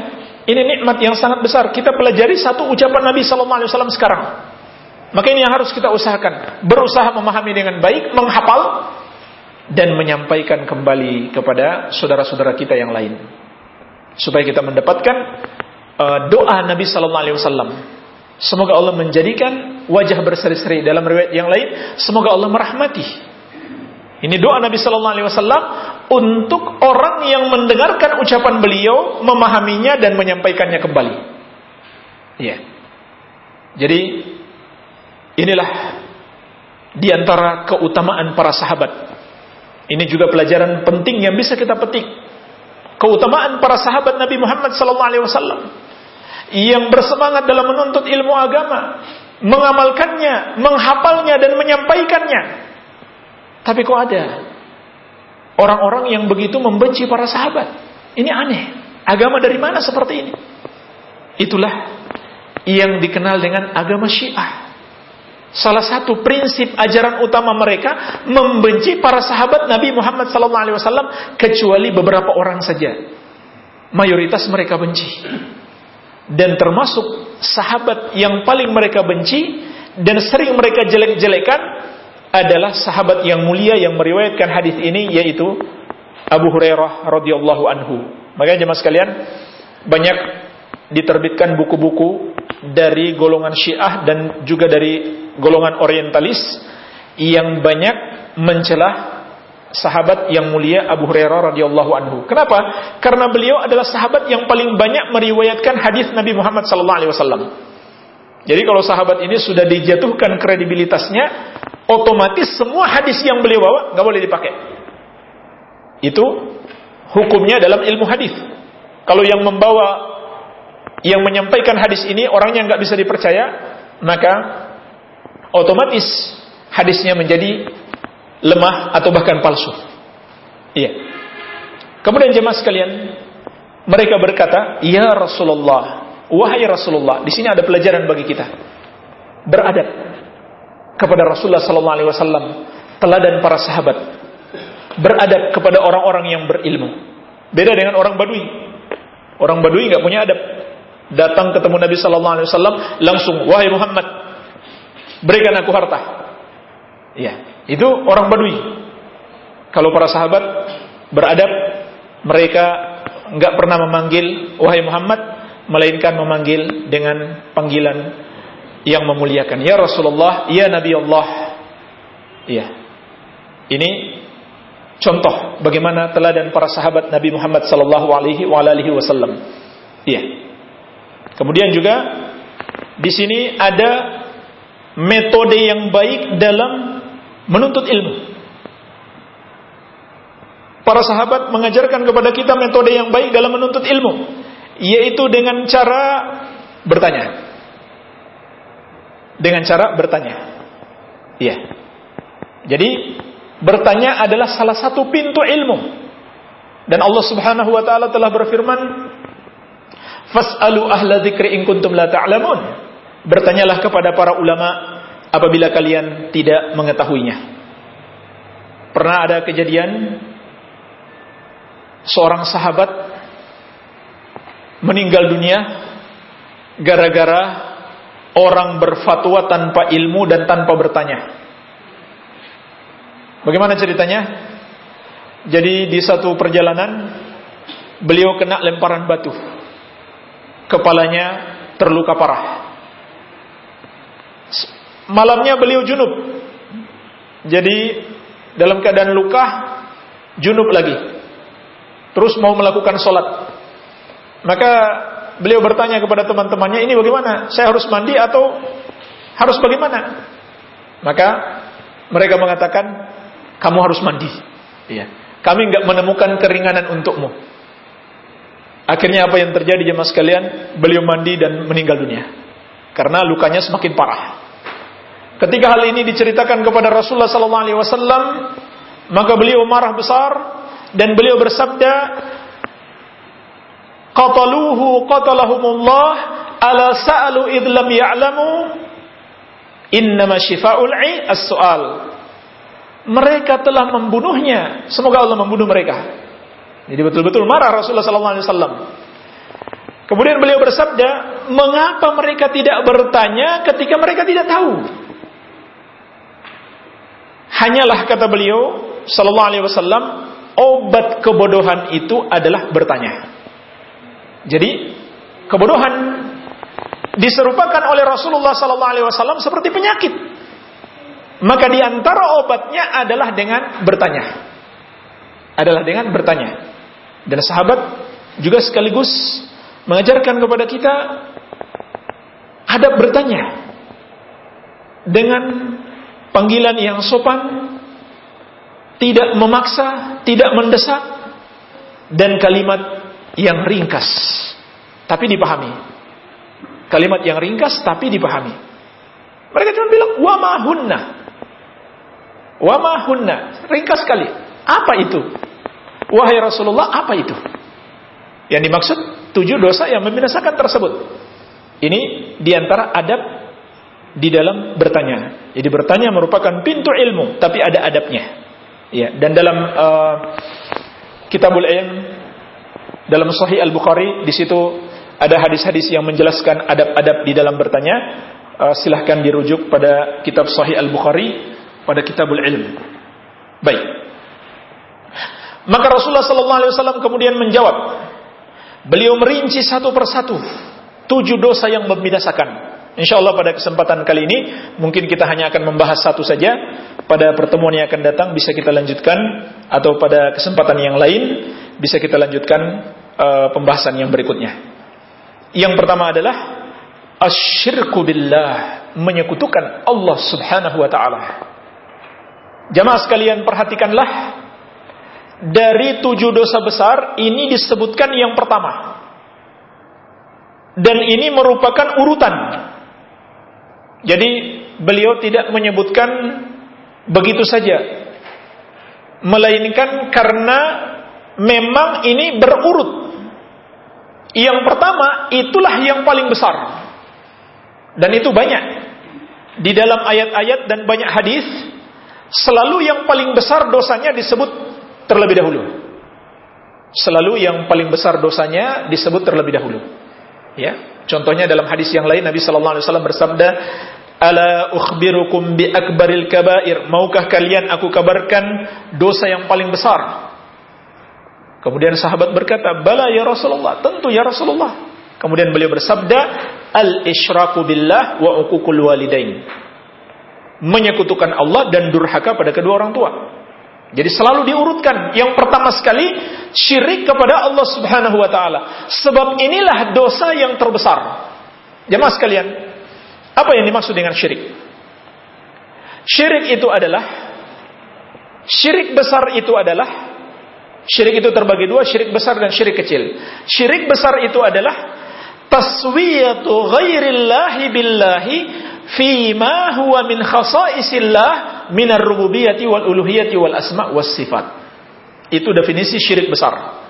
ini nikmat yang sangat besar. Kita pelajari satu ucapan Nabi sallallahu alaihi wasallam sekarang. Maka ini yang harus kita usahakan, berusaha memahami dengan baik, menghafal dan menyampaikan kembali kepada saudara-saudara kita yang lain. Supaya kita mendapatkan uh, doa Nabi sallallahu alaihi wasallam. Semoga Allah menjadikan wajah berseri-seri dalam riwayat yang lain, semoga Allah merahmati ini doa Nabi Sallallahu Alaihi Wasallam untuk orang yang mendengarkan ucapan beliau, memahaminya dan menyampaikannya kembali. Iya. Jadi inilah di antara keutamaan para sahabat. Ini juga pelajaran penting yang bisa kita petik. Keutamaan para sahabat Nabi Muhammad Sallallahu Alaihi Wasallam yang bersemangat dalam menuntut ilmu agama, mengamalkannya, menghafalnya dan menyampaikannya. Tapi kok ada orang-orang yang begitu membenci para sahabat? Ini aneh. Agama dari mana seperti ini? Itulah yang dikenal dengan agama Syiah. salah satu prinsip ajaran utama mereka membenci para sahabat Nabi Muhammad SAW kecuali beberapa orang saja. Mayoritas mereka benci. Dan termasuk sahabat yang paling mereka benci dan sering mereka jelek-jelekan adalah sahabat yang mulia yang meriwayatkan hadis ini yaitu Abu Hurairah radhiyallahu anhu. Makanya jemaah sekalian, banyak diterbitkan buku-buku dari golongan Syiah dan juga dari golongan orientalis yang banyak mencelah sahabat yang mulia Abu Hurairah radhiyallahu anhu. Kenapa? Karena beliau adalah sahabat yang paling banyak meriwayatkan hadis Nabi Muhammad sallallahu alaihi wasallam. Jadi kalau sahabat ini sudah dijatuhkan kredibilitasnya, otomatis semua hadis yang beliau bawa nggak boleh dipakai. Itu hukumnya dalam ilmu hadis. Kalau yang membawa yang menyampaikan hadis ini orang yang nggak bisa dipercaya, maka otomatis hadisnya menjadi lemah atau bahkan palsu. Iya. Kemudian jemaah sekalian, mereka berkata, "Ya Rasulullah, wahai Rasulullah." Di sini ada pelajaran bagi kita. Beradab kepada Rasulullah sallallahu alaihi wasallam, teladan para sahabat. Beradab kepada orang-orang yang berilmu. Beda dengan orang Badui. Orang Badui nggak punya adab. Datang ketemu Nabi sallallahu alaihi wasallam langsung, "Wahai Muhammad, berikan aku harta. Ya, itu orang Badui. Kalau para sahabat beradab, mereka nggak pernah memanggil wahai Muhammad, melainkan memanggil dengan panggilan yang memuliakan. Ya Rasulullah, ya Nabi Allah. Iya. Ini contoh bagaimana teladan para sahabat Nabi Muhammad sallallahu alaihi wasallam. Iya. Kemudian juga di sini ada metode yang baik dalam menuntut ilmu. Para sahabat mengajarkan kepada kita metode yang baik dalam menuntut ilmu, yaitu dengan cara bertanya. Dengan cara bertanya. Iya. Jadi bertanya adalah salah satu pintu ilmu. Dan Allah Subhanahu wa taala telah berfirman, "Fas'alu ahla dzikri in kuntum la ta'lamun." Bertanyalah kepada para ulama apabila kalian tidak mengetahuinya. Pernah ada kejadian seorang sahabat meninggal dunia gara-gara orang berfatwa tanpa ilmu dan tanpa bertanya. Bagaimana ceritanya? Jadi di satu perjalanan beliau kena lemparan batu. Kepalanya terluka parah. Malamnya beliau junub. Jadi dalam keadaan luka, junub lagi. Terus mau melakukan sholat. Maka beliau bertanya kepada teman-temannya, ini bagaimana? Saya harus mandi atau harus bagaimana? Maka mereka mengatakan, kamu harus mandi. Iya. Kami nggak menemukan keringanan untukmu. Akhirnya apa yang terjadi jemaah sekalian? Beliau mandi dan meninggal dunia. Karena lukanya semakin parah. Ketika hal ini diceritakan kepada Rasulullah wasallam, maka beliau marah besar dan beliau bersabda, "Qataluhu qatalahumullah ala sa'alu id lam ya'lamu innama syifa'ul as-su'al." Mereka telah membunuhnya. Semoga Allah membunuh mereka. Jadi betul-betul marah Rasulullah wasallam. Kemudian beliau bersabda, "Mengapa mereka tidak bertanya ketika mereka tidak tahu?" Hanyalah kata beliau sallallahu alaihi wasallam obat kebodohan itu adalah bertanya. Jadi kebodohan diserupakan oleh Rasulullah sallallahu alaihi wasallam seperti penyakit. Maka di antara obatnya adalah dengan bertanya. Adalah dengan bertanya. Dan sahabat juga sekaligus mengajarkan kepada kita adab bertanya dengan panggilan yang sopan, tidak memaksa, tidak mendesak, dan kalimat yang ringkas, tapi dipahami. Kalimat yang ringkas tapi dipahami. Mereka cuma bilang wa mahunna. Wa mahunna. Ringkas sekali. Apa itu? Wahai Rasulullah, apa itu? Yang dimaksud tujuh dosa yang membinasakan tersebut. Ini di antara adab di dalam bertanya. Jadi bertanya merupakan pintu ilmu, tapi ada adabnya. Ya, dan dalam uh, Kitabul Ilm dalam Sahih Al Bukhari di situ ada hadis-hadis yang menjelaskan adab-adab di dalam bertanya. Uh, silahkan dirujuk pada Kitab Sahih Al Bukhari pada Kitabul Ilm. Baik. Maka Rasulullah Sallallahu Alaihi Wasallam kemudian menjawab. Beliau merinci satu persatu tujuh dosa yang membinasakan. Insya Allah pada kesempatan kali ini mungkin kita hanya akan membahas satu saja. Pada pertemuan yang akan datang bisa kita lanjutkan atau pada kesempatan yang lain bisa kita lanjutkan uh, pembahasan yang berikutnya. Yang pertama adalah asyirku billah, menyekutukan Allah Subhanahu wa taala. Jamaah sekalian perhatikanlah dari tujuh dosa besar ini disebutkan yang pertama. Dan ini merupakan urutan jadi beliau tidak menyebutkan begitu saja. Melainkan karena memang ini berurut. Yang pertama itulah yang paling besar. Dan itu banyak. Di dalam ayat-ayat dan banyak hadis selalu yang paling besar dosanya disebut terlebih dahulu. Selalu yang paling besar dosanya disebut terlebih dahulu. Ya, contohnya dalam hadis yang lain Nabi sallallahu alaihi wasallam bersabda, Ala ukhbirukum bi akbaril kabair. Maukah kalian aku kabarkan dosa yang paling besar? Kemudian sahabat berkata, Bala ya Rasulullah. Tentu ya Rasulullah. Kemudian beliau bersabda, Al-ishraku billah wa uqukul walidain. Menyekutukan Allah dan durhaka pada kedua orang tua. Jadi selalu diurutkan. Yang pertama sekali, syirik kepada Allah subhanahu wa ta'ala. Sebab inilah dosa yang terbesar. Jemaah sekalian, apa yang dimaksud dengan syirik? Syirik itu adalah syirik besar itu adalah syirik itu terbagi dua, syirik besar dan syirik kecil. Syirik besar itu adalah taswiyatu ghairillahi billahi fi ma huwa min khasaisillah min ar-rububiyyati wal uluhiyyati wal asma' was sifat. Itu definisi syirik besar.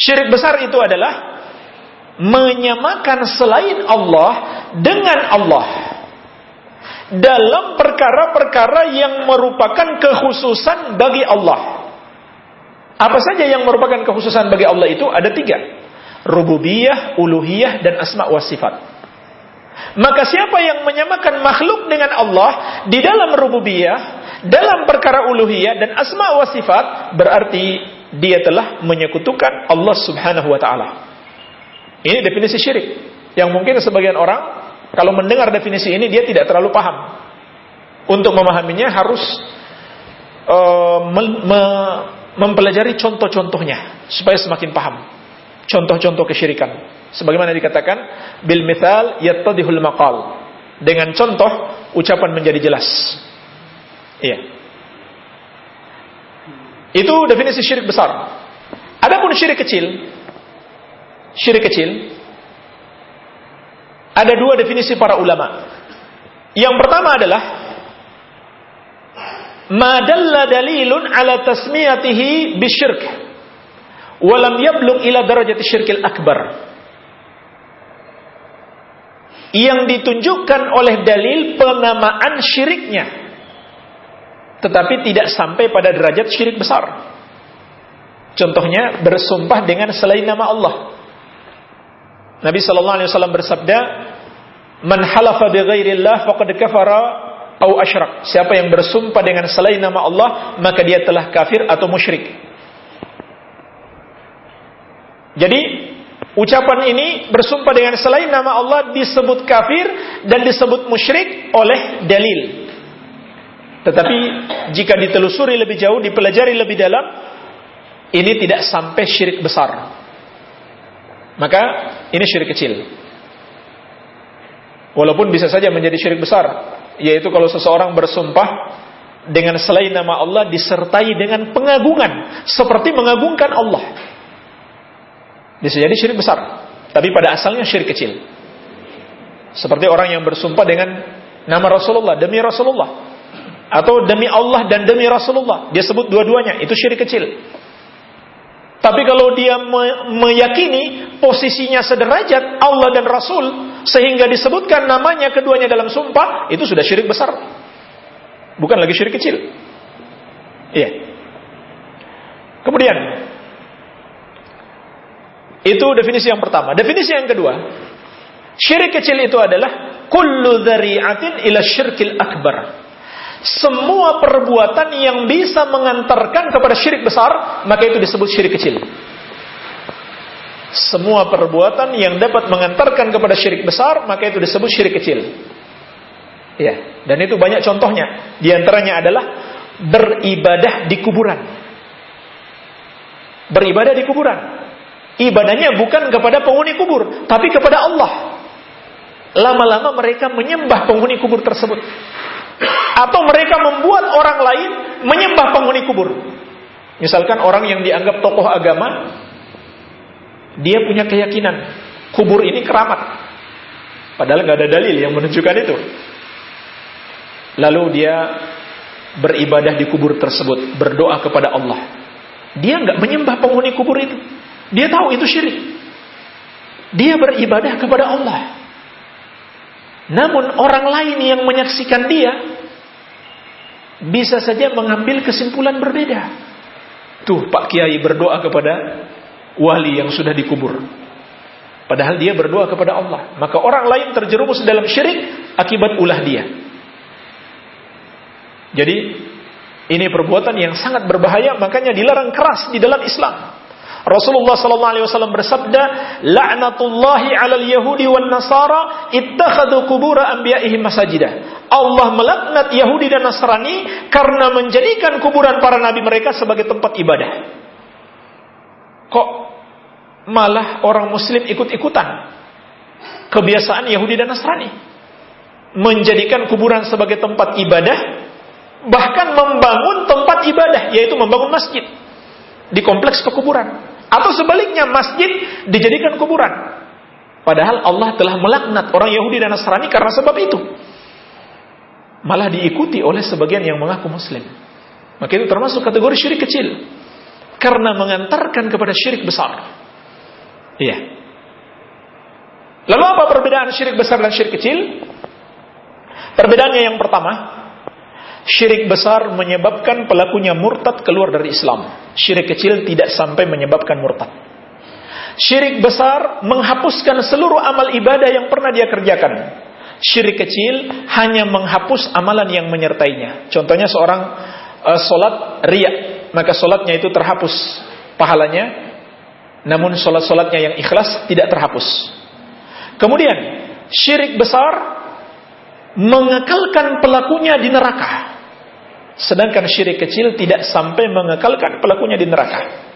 Syirik besar itu adalah menyamakan selain Allah dengan Allah dalam perkara-perkara yang merupakan kekhususan bagi Allah. Apa saja yang merupakan kekhususan bagi Allah itu ada tiga. Rububiyah, uluhiyah, dan asma wa sifat. Maka siapa yang menyamakan makhluk dengan Allah di dalam rububiyah, dalam perkara uluhiyah dan asma wa sifat, berarti dia telah menyekutukan Allah subhanahu wa ta'ala. Ini definisi syirik. Yang mungkin sebagian orang kalau mendengar definisi ini dia tidak terlalu paham. Untuk memahaminya harus uh, me me mempelajari contoh-contohnya supaya semakin paham. Contoh-contoh kesyirikan. Sebagaimana dikatakan bil mithal yattadihul maqal. Dengan contoh ucapan menjadi jelas. Iya. Itu definisi syirik besar. Adapun syirik kecil, syirik kecil ada dua definisi para ulama. Yang pertama adalah madalla dalilun ala tasmiyatihi bisyirk walam yablug ila darajati syirkil akbar. Yang ditunjukkan oleh dalil penamaan syiriknya tetapi tidak sampai pada derajat syirik besar. Contohnya bersumpah dengan selain nama Allah. Nabi sallallahu alaihi wasallam bersabda, "Man halafa bi ghairillah faqad kafara au asyrak." Siapa yang bersumpah dengan selain nama Allah, maka dia telah kafir atau musyrik. Jadi, ucapan ini bersumpah dengan selain nama Allah disebut kafir dan disebut musyrik oleh dalil. Tetapi jika ditelusuri lebih jauh, dipelajari lebih dalam, ini tidak sampai syirik besar. Maka ini syirik kecil. Walaupun bisa saja menjadi syirik besar, yaitu kalau seseorang bersumpah dengan selain nama Allah disertai dengan pengagungan, seperti mengagungkan Allah. Bisa jadi syirik besar, tapi pada asalnya syirik kecil. Seperti orang yang bersumpah dengan nama Rasulullah demi Rasulullah atau demi Allah dan demi Rasulullah, dia sebut dua-duanya, itu syirik kecil. Tapi kalau dia meyakini posisinya sederajat Allah dan Rasul sehingga disebutkan namanya keduanya dalam sumpah, itu sudah syirik besar. Bukan lagi syirik kecil. Iya. Kemudian itu definisi yang pertama. Definisi yang kedua, syirik kecil itu adalah kullu dzari'atin ila syirkil akbar semua perbuatan yang bisa mengantarkan kepada syirik besar, maka itu disebut syirik kecil. Semua perbuatan yang dapat mengantarkan kepada syirik besar, maka itu disebut syirik kecil. Ya, dan itu banyak contohnya. Di antaranya adalah beribadah di kuburan. Beribadah di kuburan. Ibadahnya bukan kepada penghuni kubur, tapi kepada Allah. Lama-lama mereka menyembah penghuni kubur tersebut atau mereka membuat orang lain menyembah penghuni kubur. Misalkan orang yang dianggap tokoh agama, dia punya keyakinan kubur ini keramat. Padahal nggak ada dalil yang menunjukkan itu. Lalu dia beribadah di kubur tersebut, berdoa kepada Allah. Dia nggak menyembah penghuni kubur itu. Dia tahu itu syirik. Dia beribadah kepada Allah. Namun orang lain yang menyaksikan dia bisa saja mengambil kesimpulan berbeda. Tuh Pak Kiai berdoa kepada wali yang sudah dikubur. Padahal dia berdoa kepada Allah. Maka orang lain terjerumus dalam syirik akibat ulah dia. Jadi ini perbuatan yang sangat berbahaya makanya dilarang keras di dalam Islam. Rasulullah sallallahu alaihi wasallam bersabda, "La'natullahi 'alal yahudi wan nasara ittakhadhu qubur anbiya'ihim masajida." Allah melaknat Yahudi dan Nasrani karena menjadikan kuburan para nabi mereka sebagai tempat ibadah. Kok malah orang muslim ikut-ikutan kebiasaan Yahudi dan Nasrani menjadikan kuburan sebagai tempat ibadah bahkan membangun tempat ibadah yaitu membangun masjid di kompleks pekuburan atau sebaliknya masjid dijadikan kuburan. Padahal Allah telah melaknat orang Yahudi dan Nasrani karena sebab itu. Malah diikuti oleh sebagian yang mengaku muslim. Maka itu termasuk kategori syirik kecil. Karena mengantarkan kepada syirik besar. Iya. Lalu apa perbedaan syirik besar dan syirik kecil? Perbedaannya yang pertama, Syirik besar menyebabkan pelakunya murtad keluar dari Islam. Syirik kecil tidak sampai menyebabkan murtad. Syirik besar menghapuskan seluruh amal ibadah yang pernah dia kerjakan. Syirik kecil hanya menghapus amalan yang menyertainya. Contohnya seorang uh, solat riak, maka solatnya itu terhapus pahalanya, namun solat-solatnya yang ikhlas tidak terhapus. Kemudian syirik besar mengekalkan pelakunya di neraka. Sedangkan syirik kecil tidak sampai mengekalkan pelakunya di neraka.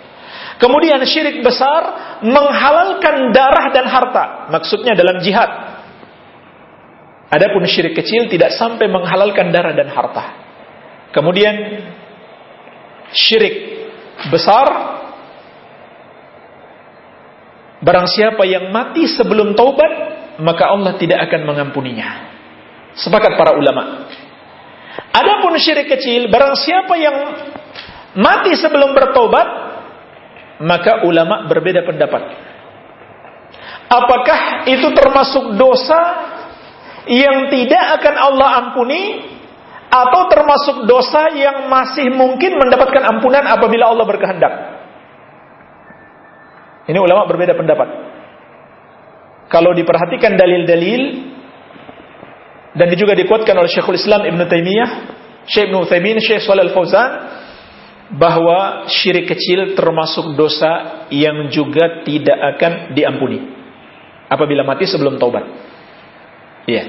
Kemudian syirik besar menghalalkan darah dan harta. Maksudnya dalam jihad. Adapun syirik kecil tidak sampai menghalalkan darah dan harta. Kemudian syirik besar Barang siapa yang mati sebelum taubat, maka Allah tidak akan mengampuninya. Sepakat para ulama. Adapun syirik kecil, barang siapa yang mati sebelum bertobat, maka ulama berbeda pendapat. Apakah itu termasuk dosa yang tidak akan Allah ampuni atau termasuk dosa yang masih mungkin mendapatkan ampunan apabila Allah berkehendak? Ini ulama berbeda pendapat. Kalau diperhatikan dalil-dalil dan juga dikuatkan oleh Syekhul Islam Ibn Taimiyah, Syekh Ibn Utsaimin, Syekh Shalal Fauzan bahwa syirik kecil termasuk dosa yang juga tidak akan diampuni apabila mati sebelum taubat. Iya.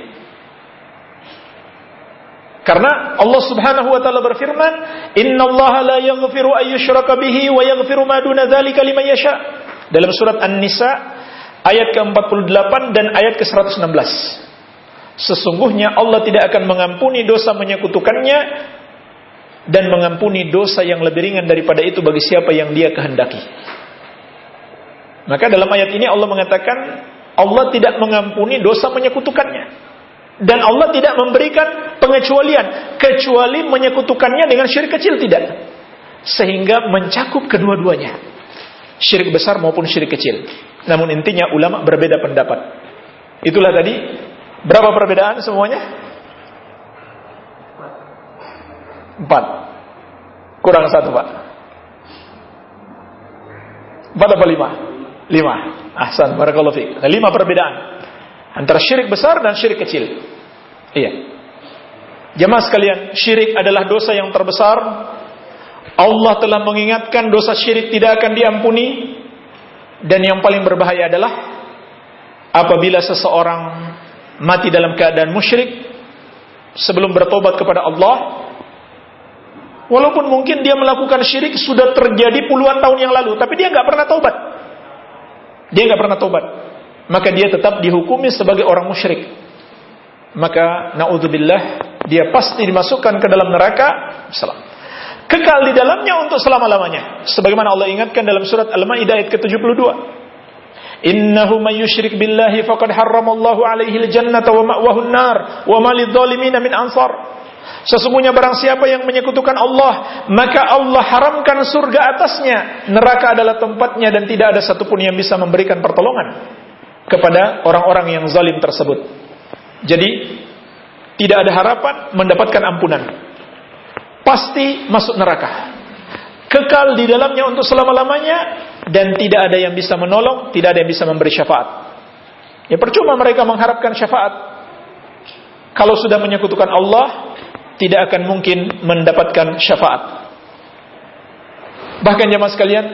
Karena Allah Subhanahu wa taala berfirman, "Innallaha la yaghfiru an yushraka bihi wa yaghfiru ma duna dzalika liman yasha." Dalam surat An-Nisa ayat ke-48 dan ayat ke-116. Sesungguhnya Allah tidak akan mengampuni dosa menyekutukannya dan mengampuni dosa yang lebih ringan daripada itu bagi siapa yang dia kehendaki. Maka dalam ayat ini Allah mengatakan Allah tidak mengampuni dosa menyekutukannya. Dan Allah tidak memberikan pengecualian kecuali menyekutukannya dengan syirik kecil tidak. Sehingga mencakup kedua-duanya. Syirik besar maupun syirik kecil. Namun intinya ulama berbeda pendapat. Itulah tadi berapa perbedaan semuanya? Empat. Kurang satu pak. Empat apa lima? Lima. Ahsan, barakallahu fiqh. Lima perbedaan antara syirik besar dan syirik kecil. Iya. Jemaah sekalian, syirik adalah dosa yang terbesar. Allah telah mengingatkan dosa syirik tidak akan diampuni dan yang paling berbahaya adalah apabila seseorang mati dalam keadaan musyrik sebelum bertobat kepada Allah walaupun mungkin dia melakukan syirik sudah terjadi puluhan tahun yang lalu tapi dia nggak pernah tobat dia nggak pernah tobat maka dia tetap dihukumi sebagai orang musyrik. Maka naudzubillah dia pasti dimasukkan ke dalam neraka. Salam. Kekal di dalamnya untuk selama-lamanya. Sebagaimana Allah ingatkan dalam surat Al-Maidah ayat ke-72 Innahu may yusyrik billahi faqad harramallahu alaihi al-jannata wa ma'wahu an-nar wa ma lidh-dhalimin min ansar Sesungguhnya barang siapa yang menyekutukan Allah, maka Allah haramkan surga atasnya. Neraka adalah tempatnya dan tidak ada satupun yang bisa memberikan pertolongan kepada orang-orang yang zalim tersebut. Jadi, tidak ada harapan mendapatkan ampunan pasti masuk neraka. Kekal di dalamnya untuk selama-lamanya dan tidak ada yang bisa menolong, tidak ada yang bisa memberi syafaat. Ya percuma mereka mengharapkan syafaat. Kalau sudah menyekutukan Allah, tidak akan mungkin mendapatkan syafaat. Bahkan jemaah sekalian,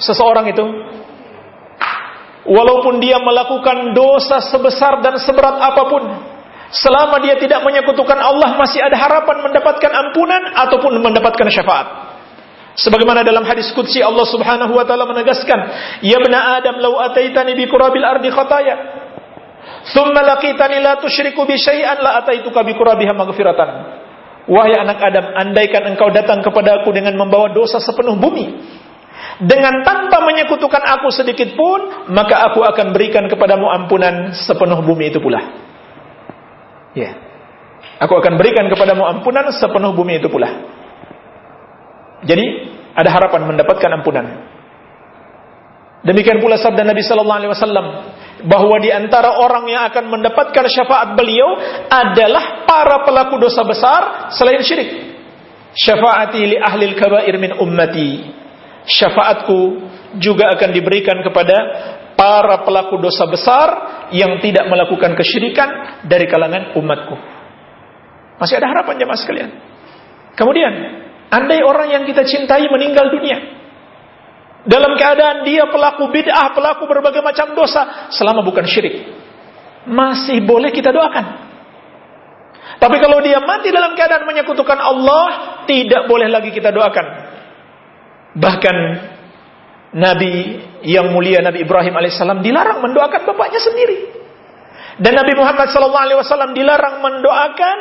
seseorang itu walaupun dia melakukan dosa sebesar dan seberat apa pun, Selama dia tidak menyekutukan Allah masih ada harapan mendapatkan ampunan ataupun mendapatkan syafaat. Sebagaimana dalam hadis qudsi Allah Subhanahu wa taala menegaskan, "Ya bena Adam, law ataitani bi qurabil ardi khataya, thumma laqitani la tusyriku bi syai'an la ataituka bi qurabiha maghfiratan." Wahai anak Adam, andaikan engkau datang kepada aku dengan membawa dosa sepenuh bumi, dengan tanpa menyekutukan aku sedikit pun, maka aku akan berikan kepadamu ampunan sepenuh bumi itu pula. Ya. Aku akan berikan kepadamu ampunan sepenuh bumi itu pula. Jadi ada harapan mendapatkan ampunan. Demikian pula sabda Nabi sallallahu alaihi wasallam bahwa di antara orang yang akan mendapatkan syafaat beliau adalah para pelaku dosa besar selain syirik. Syafaati li ahli kabair min ummati. Syafaatku juga akan diberikan kepada para pelaku dosa besar yang tidak melakukan kesyirikan dari kalangan umatku. Masih ada harapan jemaah sekalian. Kemudian, andai orang yang kita cintai meninggal dunia dalam keadaan dia pelaku bid'ah, pelaku berbagai macam dosa selama bukan syirik, masih boleh kita doakan. Tapi kalau dia mati dalam keadaan menyekutukan Allah, tidak boleh lagi kita doakan. Bahkan Nabi yang mulia Nabi Ibrahim alaihissalam dilarang mendoakan bapaknya sendiri. Dan Nabi Muhammad sallallahu alaihi wasallam dilarang mendoakan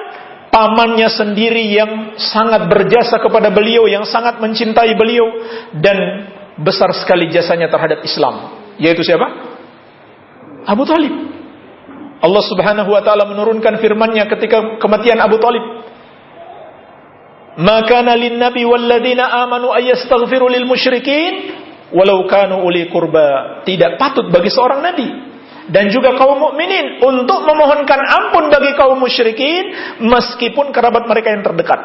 pamannya sendiri yang sangat berjasa kepada beliau, yang sangat mencintai beliau dan besar sekali jasanya terhadap Islam. Yaitu siapa? Abu Talib. Allah Subhanahu wa taala menurunkan firman-Nya ketika kematian Abu Talib. Maka lin nabi walladzina amanu ayastaghfiru lil musyrikin walau kanu uli kurba tidak patut bagi seorang nabi dan juga kaum mukminin untuk memohonkan ampun bagi kaum musyrikin meskipun kerabat mereka yang terdekat.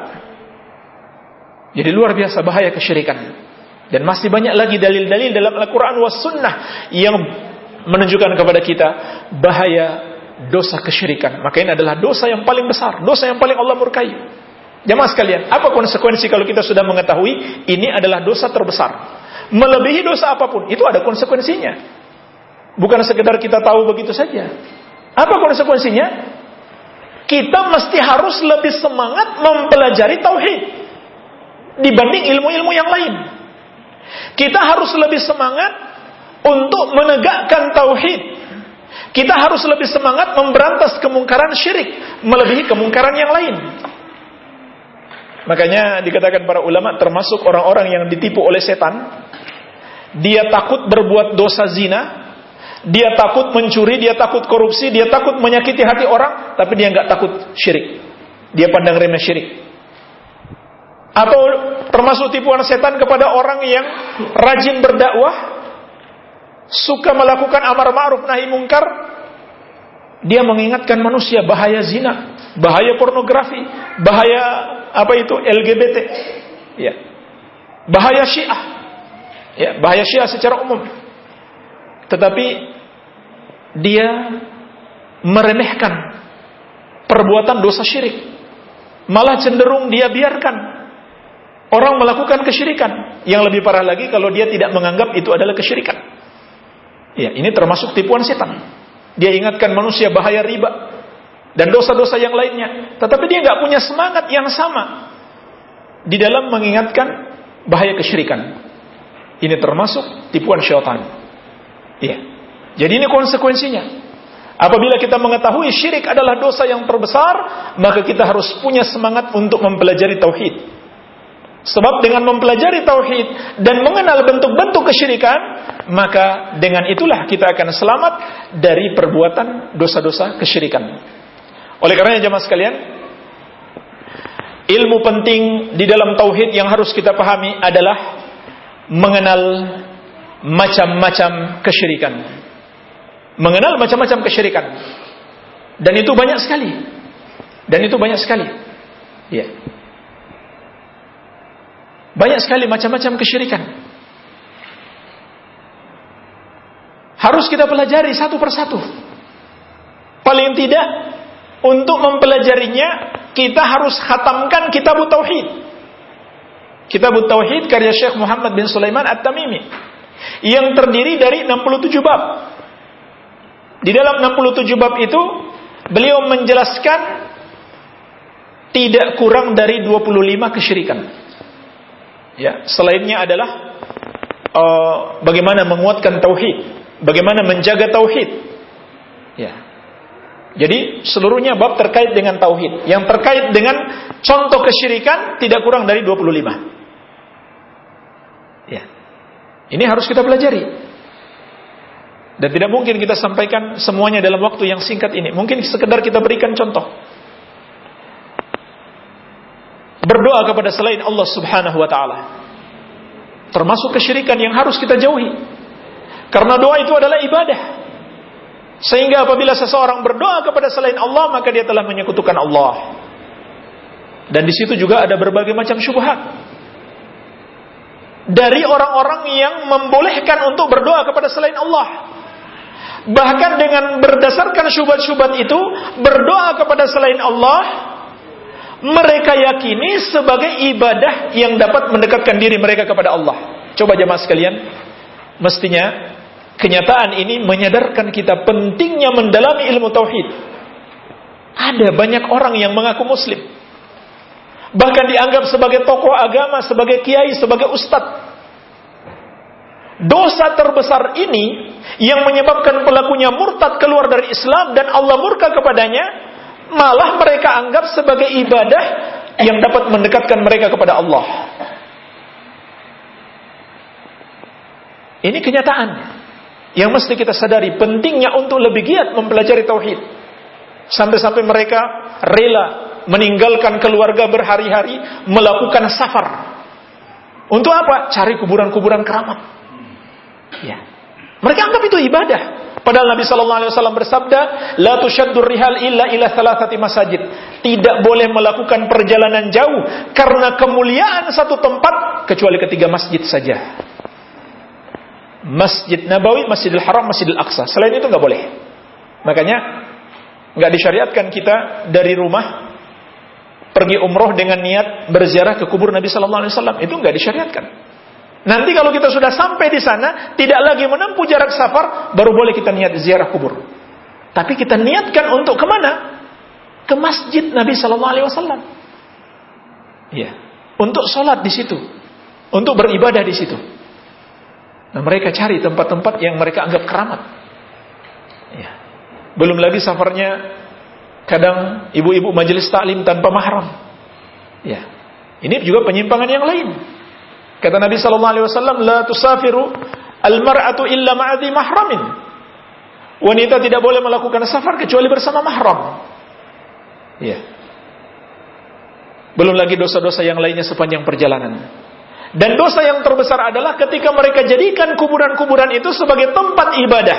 Jadi luar biasa bahaya kesyirikan. Dan masih banyak lagi dalil-dalil dalam Al-Quran was sunnah yang menunjukkan kepada kita bahaya dosa kesyirikan. Maka ini adalah dosa yang paling besar, dosa yang paling Allah murkai. Jamaah sekalian, apa konsekuensi kalau kita sudah mengetahui ini adalah dosa terbesar? melebihi dosa apa pun, itu ada konsekuensinya. Bukan sekedar kita tahu begitu saja. Apa konsekuensinya? Kita mesti harus lebih semangat mempelajari tauhid dibanding ilmu-ilmu yang lain. Kita harus lebih semangat untuk menegakkan tauhid. Kita harus lebih semangat memberantas kemungkaran syirik melebihi kemungkaran yang lain. Makanya dikatakan para ulama termasuk orang-orang yang ditipu oleh setan dia takut berbuat dosa zina, dia takut mencuri, dia takut korupsi, dia takut menyakiti hati orang, tapi dia nggak takut syirik. Dia pandang remeh syirik. Atau termasuk tipuan setan kepada orang yang rajin berdakwah, suka melakukan amar ma'ruf nahi mungkar, dia mengingatkan manusia bahaya zina, bahaya pornografi, bahaya apa itu LGBT, ya, bahaya Syiah, ya, bahaya Syiah secara umum. Tetapi dia meremehkan perbuatan dosa syirik, malah cenderung dia biarkan orang melakukan kesyirikan. Yang lebih parah lagi kalau dia tidak menganggap itu adalah kesyirikan. Ya, ini termasuk tipuan setan. Dia ingatkan manusia bahaya riba dan dosa-dosa yang lainnya, tetapi dia nggak punya semangat yang sama di dalam mengingatkan bahaya kesyirikan. Ini termasuk tipuan syaitan. Iya. Jadi ini konsekuensinya. Apabila kita mengetahui syirik adalah dosa yang terbesar, maka kita harus punya semangat untuk mempelajari tauhid. Sebab dengan mempelajari tauhid dan mengenal bentuk-bentuk kesyirikan, maka dengan itulah kita akan selamat dari perbuatan dosa-dosa kesyirikan. Oleh karenanya jemaah sekalian, ilmu penting di dalam tauhid yang harus kita pahami adalah mengenal macam-macam kesyirikan. Mengenal macam-macam kesyirikan. Dan itu banyak sekali. Dan itu banyak sekali. Ya. Banyak sekali macam-macam kesyirikan. Harus kita pelajari satu persatu. Paling tidak untuk mempelajarinya kita harus khatamkan kitab tauhid. Kitab tauhid karya Syekh Muhammad bin Sulaiman At-Tamimi yang terdiri dari 67 bab. Di dalam 67 bab itu beliau menjelaskan tidak kurang dari 25 kesyirikan. Ya, selainnya adalah uh, bagaimana menguatkan tauhid, bagaimana menjaga tauhid. Ya. Jadi seluruhnya bab terkait dengan tauhid. Yang terkait dengan contoh kesyirikan tidak kurang dari 25. Ya. Ini harus kita pelajari. Dan tidak mungkin kita sampaikan semuanya dalam waktu yang singkat ini. Mungkin sekedar kita berikan contoh. berdoa kepada selain Allah Subhanahu wa taala. Termasuk kesyirikan yang harus kita jauhi. Karena doa itu adalah ibadah. Sehingga apabila seseorang berdoa kepada selain Allah, maka dia telah menyekutukan Allah. Dan di situ juga ada berbagai macam syubhat. Dari orang-orang yang membolehkan untuk berdoa kepada selain Allah. Bahkan dengan berdasarkan syubhat-syubhat itu, berdoa kepada selain Allah mereka yakini sebagai ibadah yang dapat mendekatkan diri mereka kepada Allah. Coba jemaah sekalian, mestinya kenyataan ini menyadarkan kita pentingnya mendalami ilmu tauhid. Ada banyak orang yang mengaku muslim. Bahkan dianggap sebagai tokoh agama, sebagai kiai, sebagai ustadz. Dosa terbesar ini yang menyebabkan pelakunya murtad keluar dari Islam dan Allah murka kepadanya malah mereka anggap sebagai ibadah yang dapat mendekatkan mereka kepada Allah. Ini kenyataan yang mesti kita sadari pentingnya untuk lebih giat mempelajari tauhid. Sampai-sampai mereka rela meninggalkan keluarga berhari-hari melakukan safar. Untuk apa? Cari kuburan-kuburan keramat. Ya. Mereka anggap itu ibadah. Padahal Nabi Shallallahu Alaihi Wasallam bersabda, "La tushaddur rihal illa ila thalathati masajid." Tidak boleh melakukan perjalanan jauh karena kemuliaan satu tempat kecuali ketiga masjid saja. Masjid Nabawi, Masjidil Haram, Masjidil Aqsa. Selain itu nggak boleh. Makanya nggak disyariatkan kita dari rumah pergi umroh dengan niat berziarah ke kubur Nabi Shallallahu Alaihi Wasallam. Itu nggak disyariatkan. Nanti kalau kita sudah sampai di sana, tidak lagi menempuh jarak safar, baru boleh kita niat ziarah kubur. Tapi kita niatkan untuk ke mana? Ke masjid Nabi Sallallahu Alaihi Wasallam. Ya, untuk sholat di situ, untuk beribadah di situ. Nah mereka cari tempat-tempat yang mereka anggap keramat. Ya. Belum lagi safarnya kadang ibu-ibu majelis taklim tanpa mahram. Ya. Ini juga penyimpangan yang lain. Kata Nabi sallallahu alaihi wasallam, "La tusafiru al-mar'atu illa ma'adhi mahramin." Wanita tidak boleh melakukan safar kecuali bersama mahram. Ya. Belum lagi dosa-dosa yang lainnya sepanjang perjalanan. Dan dosa yang terbesar adalah ketika mereka jadikan kuburan-kuburan itu sebagai tempat ibadah.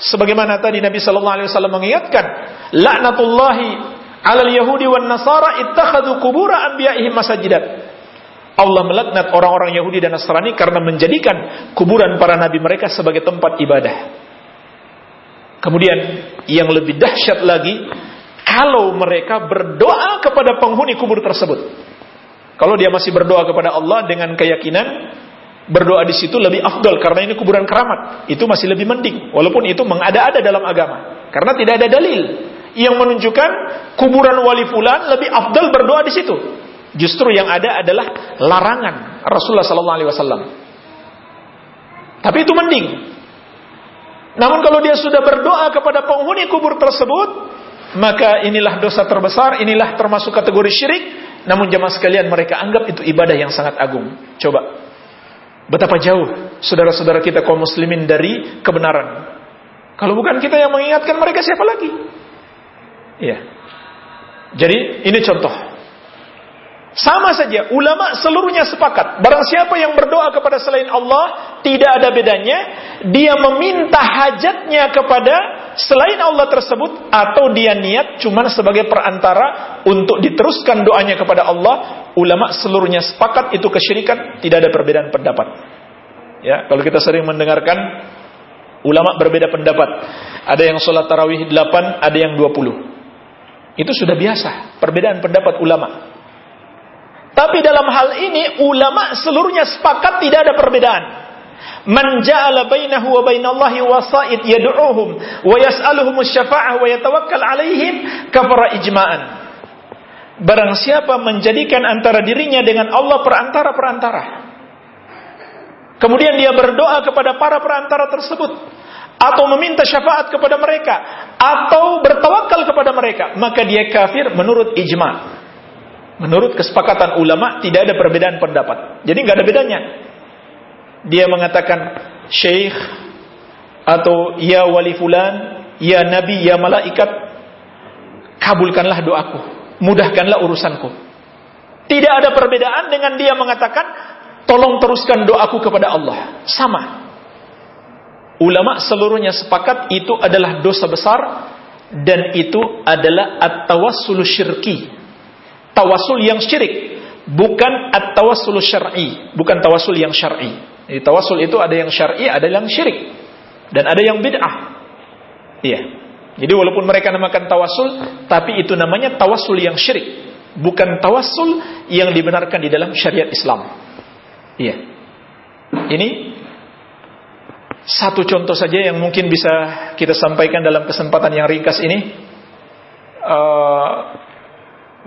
Sebagaimana tadi Nabi sallallahu alaihi wasallam mengingatkan, laknatullahi 'alal yahudi wan nasara ittakhadhu qubur anbiya'ihim masajidat. Allah melaknat orang-orang Yahudi dan Nasrani karena menjadikan kuburan para nabi mereka sebagai tempat ibadah. Kemudian yang lebih dahsyat lagi, kalau mereka berdoa kepada penghuni kubur tersebut. Kalau dia masih berdoa kepada Allah dengan keyakinan berdoa di situ lebih afdol karena ini kuburan keramat, itu masih lebih mending walaupun itu mengada-ada dalam agama. Karena tidak ada dalil yang menunjukkan kuburan wali fulan lebih afdol berdoa di situ. Justru yang ada adalah larangan Rasulullah sallallahu alaihi wasallam. Tapi itu mending. Namun kalau dia sudah berdoa kepada penghuni kubur tersebut, maka inilah dosa terbesar, inilah termasuk kategori syirik. Namun jemaah sekalian mereka anggap itu ibadah yang sangat agung. Coba. Betapa jauh saudara-saudara kita kaum muslimin dari kebenaran. Kalau bukan kita yang mengingatkan mereka siapa lagi? Iya. Jadi ini contoh. Sama saja, ulama seluruhnya sepakat. Barang siapa yang berdoa kepada selain Allah, tidak ada bedanya. Dia meminta hajatnya kepada selain Allah tersebut, atau dia niat cuma sebagai perantara untuk diteruskan doanya kepada Allah. Ulama seluruhnya sepakat itu kesyirikan, tidak ada perbedaan pendapat. Ya, kalau kita sering mendengarkan ulama berbeda pendapat. Ada yang sholat tarawih 8, ada yang 20. Itu sudah biasa, perbedaan pendapat ulama. Tapi dalam hal ini ulama seluruhnya sepakat tidak ada perbedaan. Man ja'ala bainahu wa bainallahi wasa'id yad'uuhum wa yas'aluhum syafa'ah wa yatawakkal 'alaihim kafara ijma'an. Barang siapa menjadikan antara dirinya dengan Allah perantara-perantara. Kemudian dia berdoa kepada para perantara tersebut atau meminta syafaat kepada mereka atau bertawakal kepada mereka, maka dia kafir menurut ijma'. Menurut kesepakatan ulama tidak ada perbedaan pendapat. Jadi nggak ada bedanya. Dia mengatakan syekh atau ya wali fulan, ya nabi, ya malaikat, kabulkanlah doaku, mudahkanlah urusanku. Tidak ada perbedaan dengan dia mengatakan tolong teruskan doaku kepada Allah. Sama. Ulama seluruhnya sepakat itu adalah dosa besar dan itu adalah at-tawassul syirki tawasul yang syirik, bukan at-tawassul syar'i, bukan tawasul yang syar'i. Jadi tawasul itu ada yang syar'i, ada yang syirik dan ada yang bid'ah. Iya. Jadi walaupun mereka namakan tawasul, tapi itu namanya tawasul yang syirik, bukan tawasul yang dibenarkan di dalam syariat Islam. Iya. Ini satu contoh saja yang mungkin bisa kita sampaikan dalam kesempatan yang ringkas ini. Uh,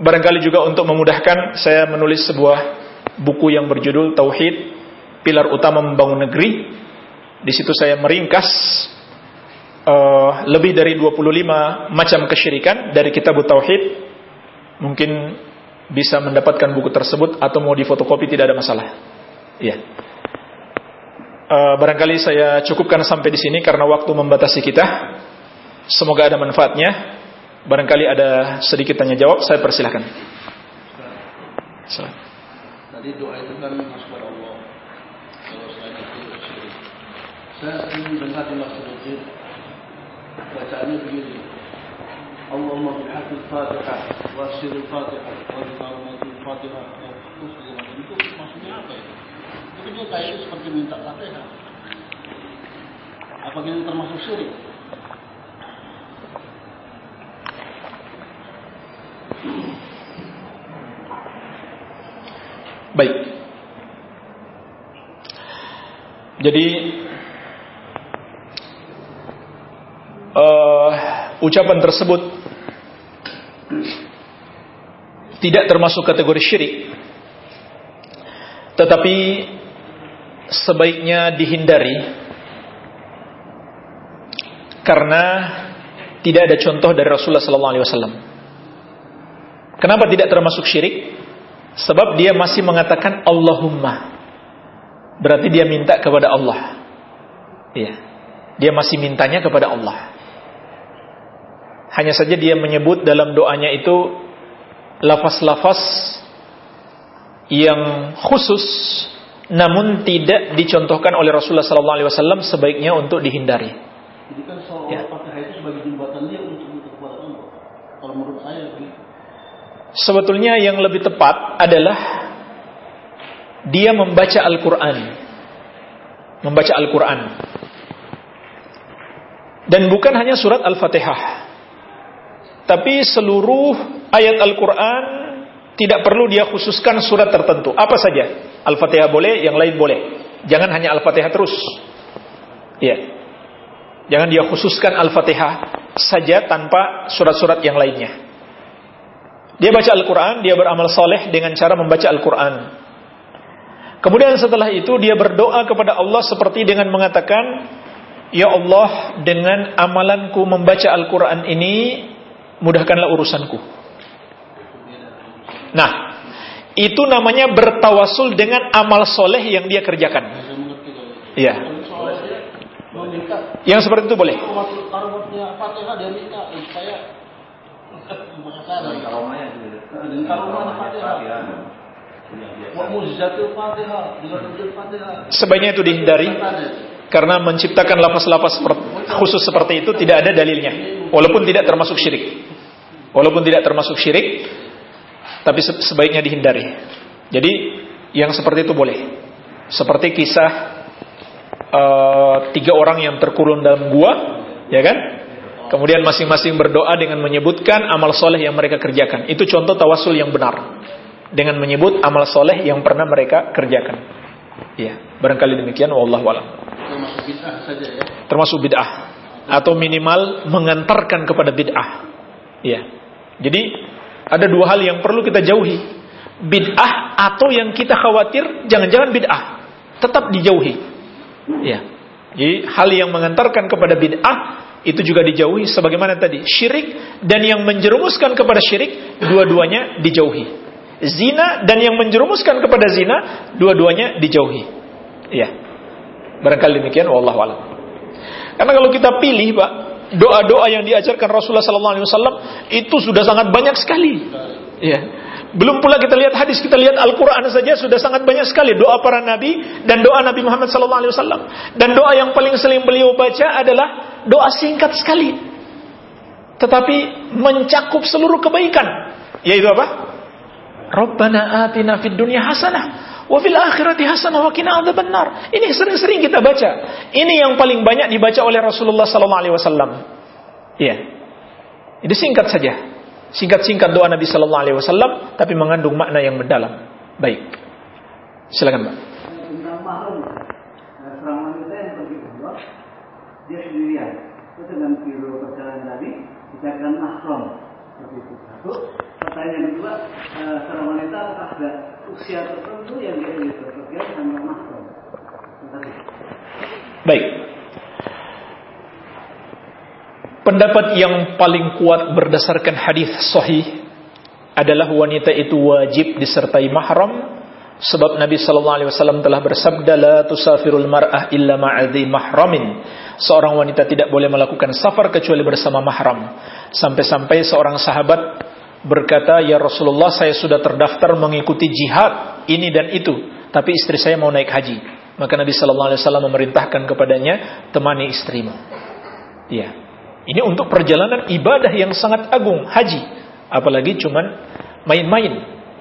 Barangkali juga untuk memudahkan saya menulis sebuah buku yang berjudul Tauhid Pilar Utama Membangun Negeri. Di situ saya meringkas uh, lebih dari 25 macam kesyirikan dari kitab Tauhid. Mungkin bisa mendapatkan buku tersebut atau mau difotokopi tidak ada masalah. Iya. Uh, barangkali saya cukupkan sampai di sini karena waktu membatasi kita. Semoga ada manfaatnya. Barangkali ada sedikit tanya jawab, saya persilahkan.
Tadi doa itu kan masuk Allah. Kalau saya itu syirik. Saya ingin dengar di sedikit bacaannya begini. Allahumma bihaqqil Fatihah wa sirril Fatihah wa bi Fatihah itu maksudnya apa itu? Itu dia kayak seperti minta Fatihah. Apa ini termasuk syirik?
Baik. Jadi uh, ucapan tersebut tidak termasuk kategori syirik. Tetapi sebaiknya dihindari karena tidak ada contoh dari Rasulullah sallallahu alaihi wasallam. Kenapa tidak termasuk syirik? Sebab dia masih mengatakan Allahumma. Berarti dia minta kepada Allah. Iya. Dia masih mintanya kepada Allah. Hanya saja dia menyebut dalam doanya itu lafaz-lafaz yang khusus namun tidak dicontohkan oleh Rasulullah sallallahu alaihi wasallam sebaiknya untuk dihindari.
Jadi kan seolah ya. Itu sebagai jembatan dia untuk kepada Allah. Kalau menurut saya begitu.
Sebetulnya yang lebih tepat adalah dia membaca Al-Qur'an. Membaca Al-Qur'an. Dan bukan hanya surat Al-Fatihah. Tapi seluruh ayat Al-Qur'an tidak perlu dia khususkan surat tertentu. Apa saja? Al-Fatihah boleh, yang lain boleh. Jangan hanya Al-Fatihah terus. Iya. Jangan dia khususkan Al-Fatihah saja tanpa surat-surat yang lainnya. Dia baca Al-Quran, dia beramal soleh dengan cara membaca Al-Quran. Kemudian setelah itu dia berdoa kepada Allah seperti dengan mengatakan, Ya Allah, dengan amalanku membaca Al-Quran ini, mudahkanlah urusanku. Nah, itu namanya bertawasul dengan amal soleh yang dia kerjakan. Iya. Yang seperti itu boleh. Sebaiknya itu dihindari karena menciptakan lapas-lapas khusus seperti itu tidak ada dalilnya walaupun tidak termasuk syirik. Walaupun tidak termasuk syirik, tapi sebaiknya dihindari. Jadi yang seperti itu boleh. Seperti kisah uh, tiga orang yang terkurung dalam gua, ya kan? Kemudian masing-masing berdoa dengan menyebutkan amal soleh yang mereka kerjakan. Itu contoh tawasul yang benar. Dengan menyebut amal soleh yang pernah mereka kerjakan. Ya, barangkali demikian. Wallahu a'lam.
Termasuk bid'ah saja ya.
Termasuk bid'ah atau minimal mengantarkan kepada bid'ah. Ya. Jadi ada dua hal yang perlu kita jauhi. Bid'ah atau yang kita khawatir jangan-jangan bid'ah. Tetap dijauhi. Ya. Jadi hal yang mengantarkan kepada bid'ah itu juga dijauhi sebagaimana tadi syirik dan yang menjerumuskan kepada syirik dua-duanya dijauhi. Zina dan yang menjerumuskan kepada zina dua-duanya dijauhi. Ya. Barangkali demikian wallahu alam. Karena kalau kita pilih, Pak, doa-doa yang diajarkan Rasulullah sallallahu alaihi wasallam itu sudah sangat banyak sekali. Ya. Belum pula kita lihat hadis, kita lihat Al-Qur'an saja sudah sangat banyak sekali doa para nabi dan doa Nabi Muhammad wasallam. Dan doa yang paling sering beliau baca adalah doa singkat sekali. Tetapi mencakup seluruh kebaikan. Yaitu apa? Rabbana atina fid dunya hasanah wa fil akhirati hasanah wa qina adzabannar. Ini sering-sering kita baca. Ini yang paling banyak dibaca oleh Rasulullah sallallahu alaihi wasallam. Iya. Ini singkat saja. Singkat-singkat doa Nabi sallallahu alaihi wasallam tapi mengandung makna yang mendalam. Baik. Silakan, Mbak.
Tentang mahram. Seorang wanita yang pergi umroh, dia sendirian. Itu dengan biro perjalanan tadi, Seperti itu. Satu. Pertanyaan kedua, seorang wanita apakah ada usia tertentu yang dia berpergian tanpa.
Baik. Pendapat yang paling kuat berdasarkan hadis sahih adalah wanita itu wajib disertai mahram sebab Nabi sallallahu alaihi wasallam telah bersabda la tusafirul mar'ah illa ma'adhi mahramin seorang wanita tidak boleh melakukan safar kecuali bersama mahram sampai-sampai seorang sahabat berkata, "Ya Rasulullah, saya sudah terdaftar mengikuti jihad ini dan itu, tapi istri saya mau naik haji." Maka Nabi sallallahu alaihi wasallam memerintahkan kepadanya, "Temani istrimu." Iya. Ini untuk perjalanan ibadah yang sangat agung, haji. Apalagi cuman main-main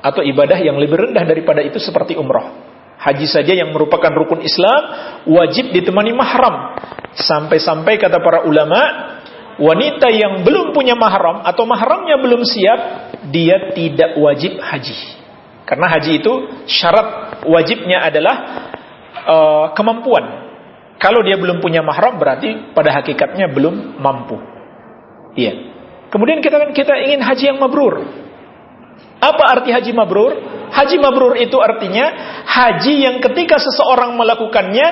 atau ibadah yang lebih rendah daripada itu seperti umrah. Haji saja yang merupakan rukun Islam wajib ditemani mahram. Sampai-sampai kata para ulama, wanita yang belum punya mahram atau mahramnya belum siap, dia tidak wajib haji. Karena haji itu syarat wajibnya adalah uh, kemampuan. Kalau dia belum punya mahram berarti pada hakikatnya belum mampu. Iya. Kemudian kita kita ingin haji yang mabrur. Apa arti haji mabrur? Haji mabrur itu artinya haji yang ketika seseorang melakukannya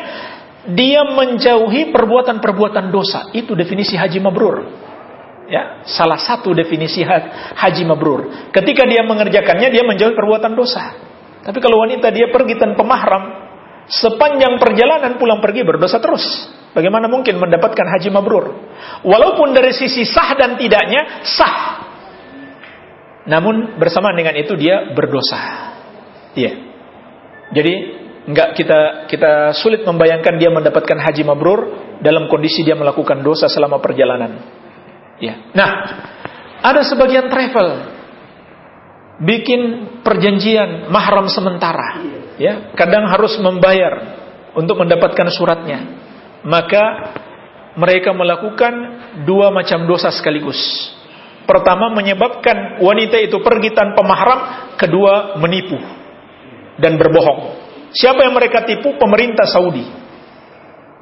dia menjauhi perbuatan-perbuatan dosa. Itu definisi haji mabrur. Ya, salah satu definisi haji mabrur. Ketika dia mengerjakannya dia menjauhi perbuatan dosa. Tapi kalau wanita dia pergi tanpa mahram, sepanjang perjalanan pulang pergi berdosa terus. Bagaimana mungkin mendapatkan haji mabrur? Walaupun dari sisi sah dan tidaknya sah. namun bersamaan dengan itu dia berdosa. Iya. Jadi nggak kita kita sulit membayangkan dia mendapatkan haji mabrur dalam kondisi dia melakukan dosa selama perjalanan. Ya. Nah, ada sebagian travel bikin perjanjian mahram sementara. Ya, kadang harus membayar untuk mendapatkan suratnya. Maka mereka melakukan dua macam dosa sekaligus. Pertama menyebabkan wanita itu pergi tanpa mahram, kedua menipu dan berbohong. Siapa yang mereka tipu? Pemerintah Saudi.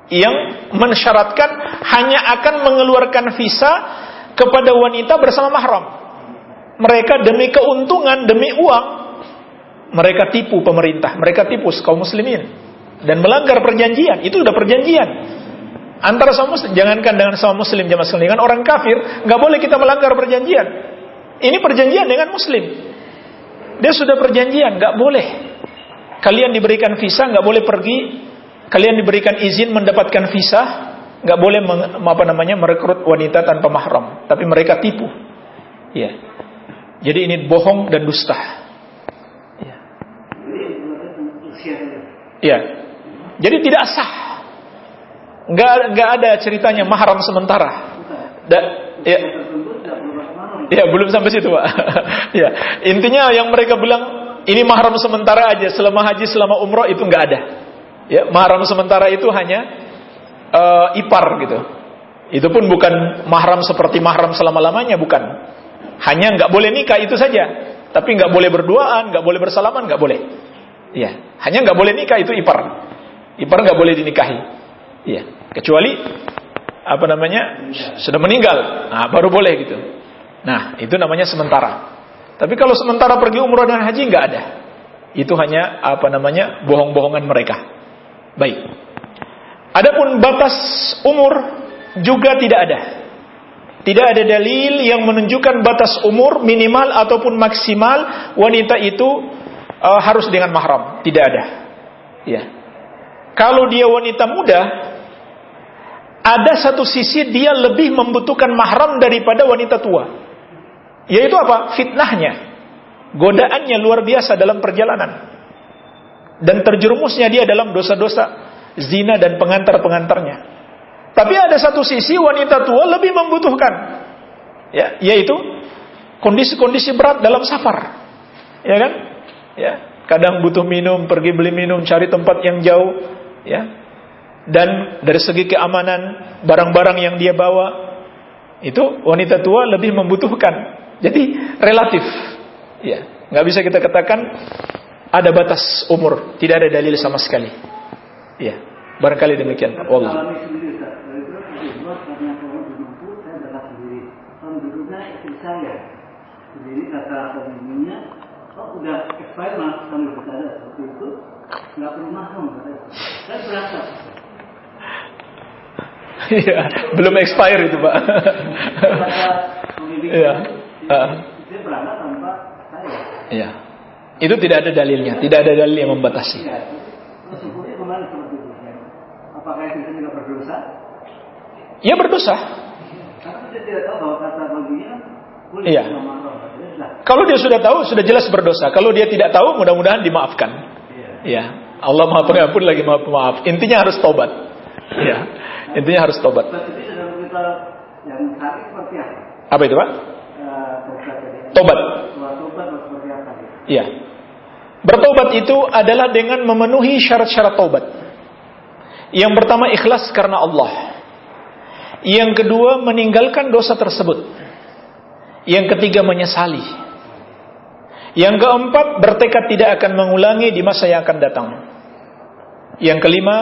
Yang mensyaratkan hanya akan mengeluarkan visa kepada wanita bersama mahram. Mereka demi keuntungan, demi uang, mereka tipu pemerintah, mereka tipu kaum muslimin dan melanggar perjanjian. Itu sudah perjanjian. Antara sama muslim, jangankan dengan sama muslim jamaah sekalian, dengan orang kafir nggak boleh kita melanggar perjanjian. Ini perjanjian dengan muslim. Dia sudah perjanjian, nggak boleh. Kalian diberikan visa, nggak boleh pergi. Kalian diberikan izin mendapatkan visa, nggak boleh apa namanya merekrut wanita tanpa mahram, tapi mereka tipu. Ya. Jadi ini bohong dan dusta. Ya. Jadi tidak sah. Nggak nggak ada ceritanya mahram sementara. Da, ya. Ya, belum sampai situ, Pak. ya. Intinya yang mereka bilang ini mahram sementara aja selama haji, selama umroh itu nggak ada. Ya, mahram sementara itu hanya uh, ipar gitu. Itu pun bukan mahram seperti mahram selama-lamanya, bukan. Hanya nggak boleh nikah itu saja. Tapi nggak boleh berduaan, nggak boleh bersalaman, nggak boleh. Iya, hanya nggak boleh nikah itu ipar. Ipar nggak boleh dinikahi. Iya, kecuali apa namanya sudah meninggal, nah, baru boleh gitu. Nah, itu namanya sementara. Tapi kalau sementara pergi umroh dan haji nggak ada. Itu hanya apa namanya bohong-bohongan mereka. Baik. Adapun batas umur juga tidak ada. Tidak ada dalil yang menunjukkan batas umur minimal ataupun maksimal wanita itu uh, harus dengan mahram. Tidak ada. Ya. Kalau dia wanita muda, ada satu sisi dia lebih membutuhkan mahram daripada wanita tua. Yaitu apa? Fitnahnya. Godaannya luar biasa dalam perjalanan. Dan terjerumusnya dia dalam dosa-dosa zina dan pengantar-pengantarnya. Tapi ada satu sisi wanita tua lebih membutuhkan, ya, yaitu kondisi-kondisi berat dalam safar, ya kan? Ya, kadang butuh minum, pergi beli minum, cari tempat yang jauh, ya. Dan dari segi keamanan barang-barang yang dia bawa, itu wanita tua lebih membutuhkan. Jadi relatif, ya, nggak bisa kita katakan ada batas umur, tidak ada dalil sama sekali. Iya, barangkali demikian. Allah.
Jadi kata pemimpinnya, oh udah expired mas, kami berkata seperti itu, nggak perlu mahram Saya berasa.
Iya, belum expire itu pak. Iya.
Dia berangkat tanpa saya.
Iya. Itu tidak ada dalilnya, tidak ada dalil yang membatasi.
Iya. Apakah itu juga berdosa?
Ya berdosa.
Karena dia tidak tahu bahwa kata baginya boleh
Iya. Kalau dia sudah tahu, sudah jelas berdosa. Kalau dia tidak tahu, mudah-mudahan dimaafkan. Iya. Allah Maha Pengampun lagi Maha Pemaaf. Intinya harus tobat. Iya. Intinya harus tobat.
Apa
itu, Pak?
Tobat.
Iya. Bertobat itu adalah dengan memenuhi syarat-syarat tobat. Yang pertama ikhlas karena Allah. Yang kedua meninggalkan dosa tersebut. Yang ketiga menyesali. Yang keempat bertekad tidak akan mengulangi di masa yang akan datang. Yang kelima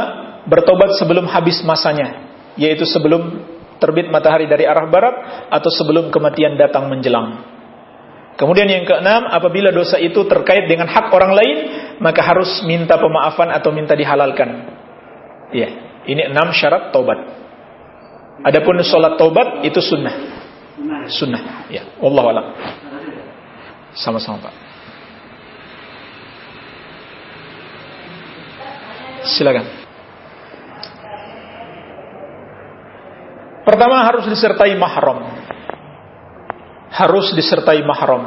bertobat sebelum habis masanya, yaitu sebelum terbit matahari dari arah barat atau sebelum kematian datang menjelang. Kemudian yang keenam, apabila dosa itu terkait dengan hak orang lain, maka harus minta pemaafan atau minta dihalalkan. Iya, ini enam syarat taubat. Adapun sholat taubat itu sunnah. Sunnah, ya. Allah alam. Sama-sama Pak. Silakan. Pertama harus disertai mahram harus disertai mahram.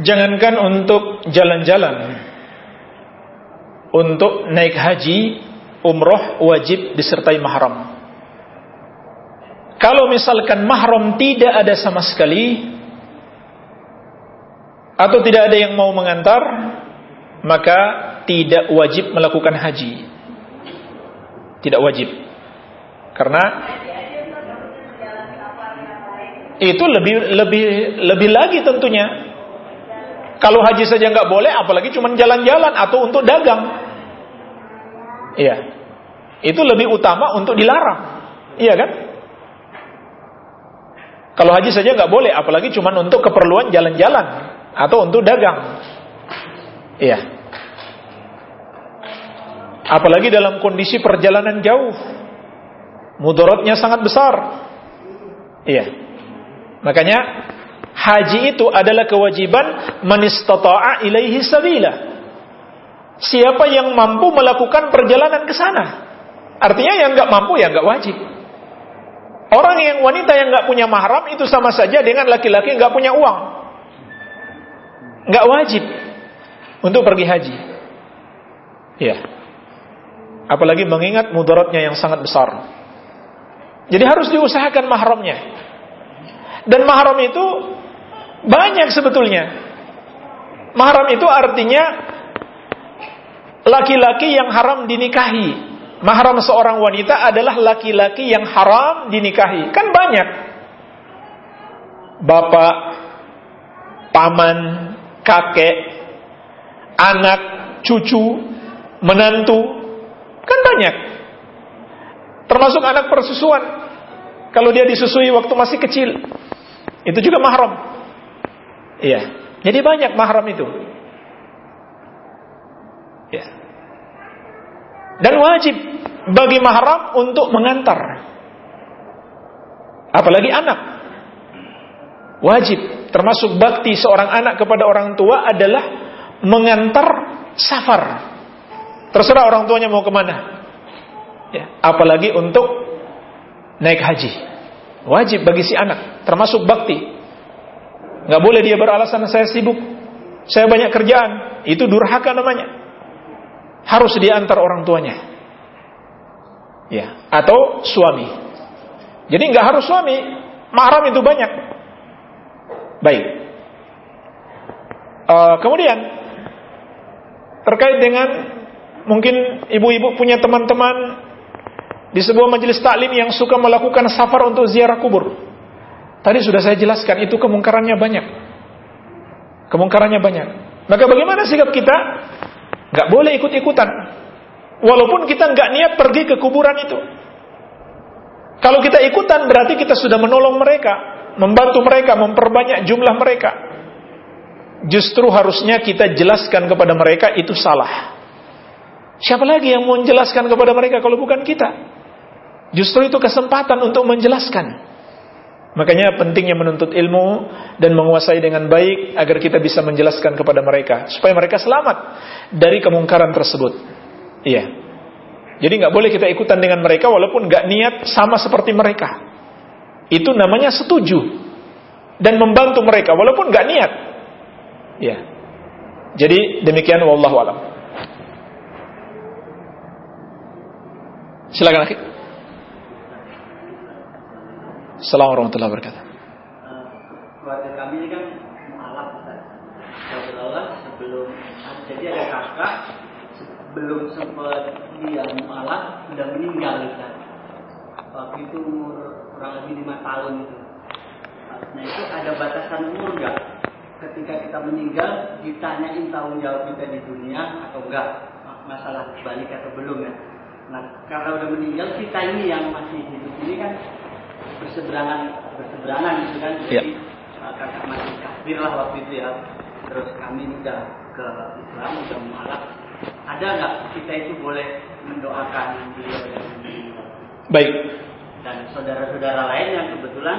Jangankan untuk jalan-jalan, untuk naik haji, umroh wajib disertai mahram. Kalau misalkan mahram tidak ada sama sekali, atau tidak ada yang mau mengantar, maka tidak wajib melakukan haji. Tidak wajib. Karena itu lebih lebih lebih lagi tentunya kalau haji saja nggak boleh, apalagi cuma jalan-jalan atau untuk dagang. Iya. Itu lebih utama untuk dilarang. Iya kan? Kalau haji saja nggak boleh, apalagi cuma untuk keperluan jalan-jalan atau untuk dagang. Iya. Apalagi dalam kondisi perjalanan jauh. Mudorotnya sangat besar. Iya. Makanya haji itu adalah kewajiban manistata'a ilaihi sabila. Siapa yang mampu melakukan perjalanan ke sana. Artinya yang nggak mampu ya nggak wajib. Orang yang wanita yang nggak punya mahram itu sama saja dengan laki-laki nggak punya uang. Nggak wajib untuk pergi haji. Ya. Apalagi mengingat mudaratnya yang sangat besar. Jadi harus diusahakan mahramnya. Dan mahram itu banyak sebetulnya. Mahram itu artinya laki-laki yang haram dinikahi. Mahram seorang wanita adalah laki-laki yang haram dinikahi. Kan banyak. Bapak, paman, kakek, anak, cucu, menantu. Kan banyak. Termasuk anak persusuan. Kalau dia disusui waktu masih kecil. Itu juga mahram. Iya. Jadi banyak mahram itu. Ya. Dan wajib bagi mahram untuk mengantar. Apalagi anak. Wajib termasuk bakti seorang anak kepada orang tua adalah mengantar safar. Terserah orang tuanya mau ke mana. Ya. Apalagi untuk naik haji. Wajib bagi si anak, termasuk bakti. Nggak boleh dia beralasan saya sibuk, saya banyak kerjaan. Itu durhaka namanya. Harus diantar orang tuanya. Ya, atau suami. Jadi nggak harus suami, mahram itu banyak. Baik. Uh, kemudian terkait dengan mungkin ibu-ibu punya teman-teman di sebuah majelis taklim yang suka melakukan safar untuk ziarah kubur. Tadi sudah saya jelaskan itu kemungkarannya banyak. Kemungkarannya banyak. Maka bagaimana sikap kita? Gak boleh ikut-ikutan. Walaupun kita nggak niat pergi ke kuburan itu. Kalau kita ikutan berarti kita sudah menolong mereka, membantu mereka, memperbanyak jumlah mereka. Justru harusnya kita jelaskan kepada mereka itu salah. Siapa lagi yang mau menjelaskan kepada mereka kalau bukan kita? Justru itu kesempatan untuk menjelaskan. Makanya pentingnya menuntut ilmu dan menguasai dengan baik agar kita bisa menjelaskan kepada mereka supaya mereka selamat dari kemungkaran tersebut. Iya. Jadi nggak boleh kita ikutan dengan mereka walaupun nggak niat sama seperti mereka. Itu namanya setuju dan membantu mereka walaupun nggak niat. Iya. Jadi demikian wallahu alam. Silakan akhir. Assalamualaikum warahmatullahi wabarakatuh.
Keluarga kami ini kan mualaf Ustaz. Kebetulan sebelum jadi ada kakak belum sempat dia mualaf sudah meninggal Ustaz. Waktu itu umur kurang lebih lima tahun itu. Nah itu ada batasan umur nggak? Ketika kita meninggal ditanyain tanggung jawab kita di dunia atau enggak masalah balik atau belum ya. Nah karena udah meninggal kita ini yang masih hidup ini kan berseberangan berseberangan gitu kan. Jadi yeah. kakak masih kafir lah waktu itu ya. Terus kami udah ke Islam udah mualaf. Ada nggak kita itu boleh mendoakan beliau dan
baik.
Dan saudara-saudara lain yang kebetulan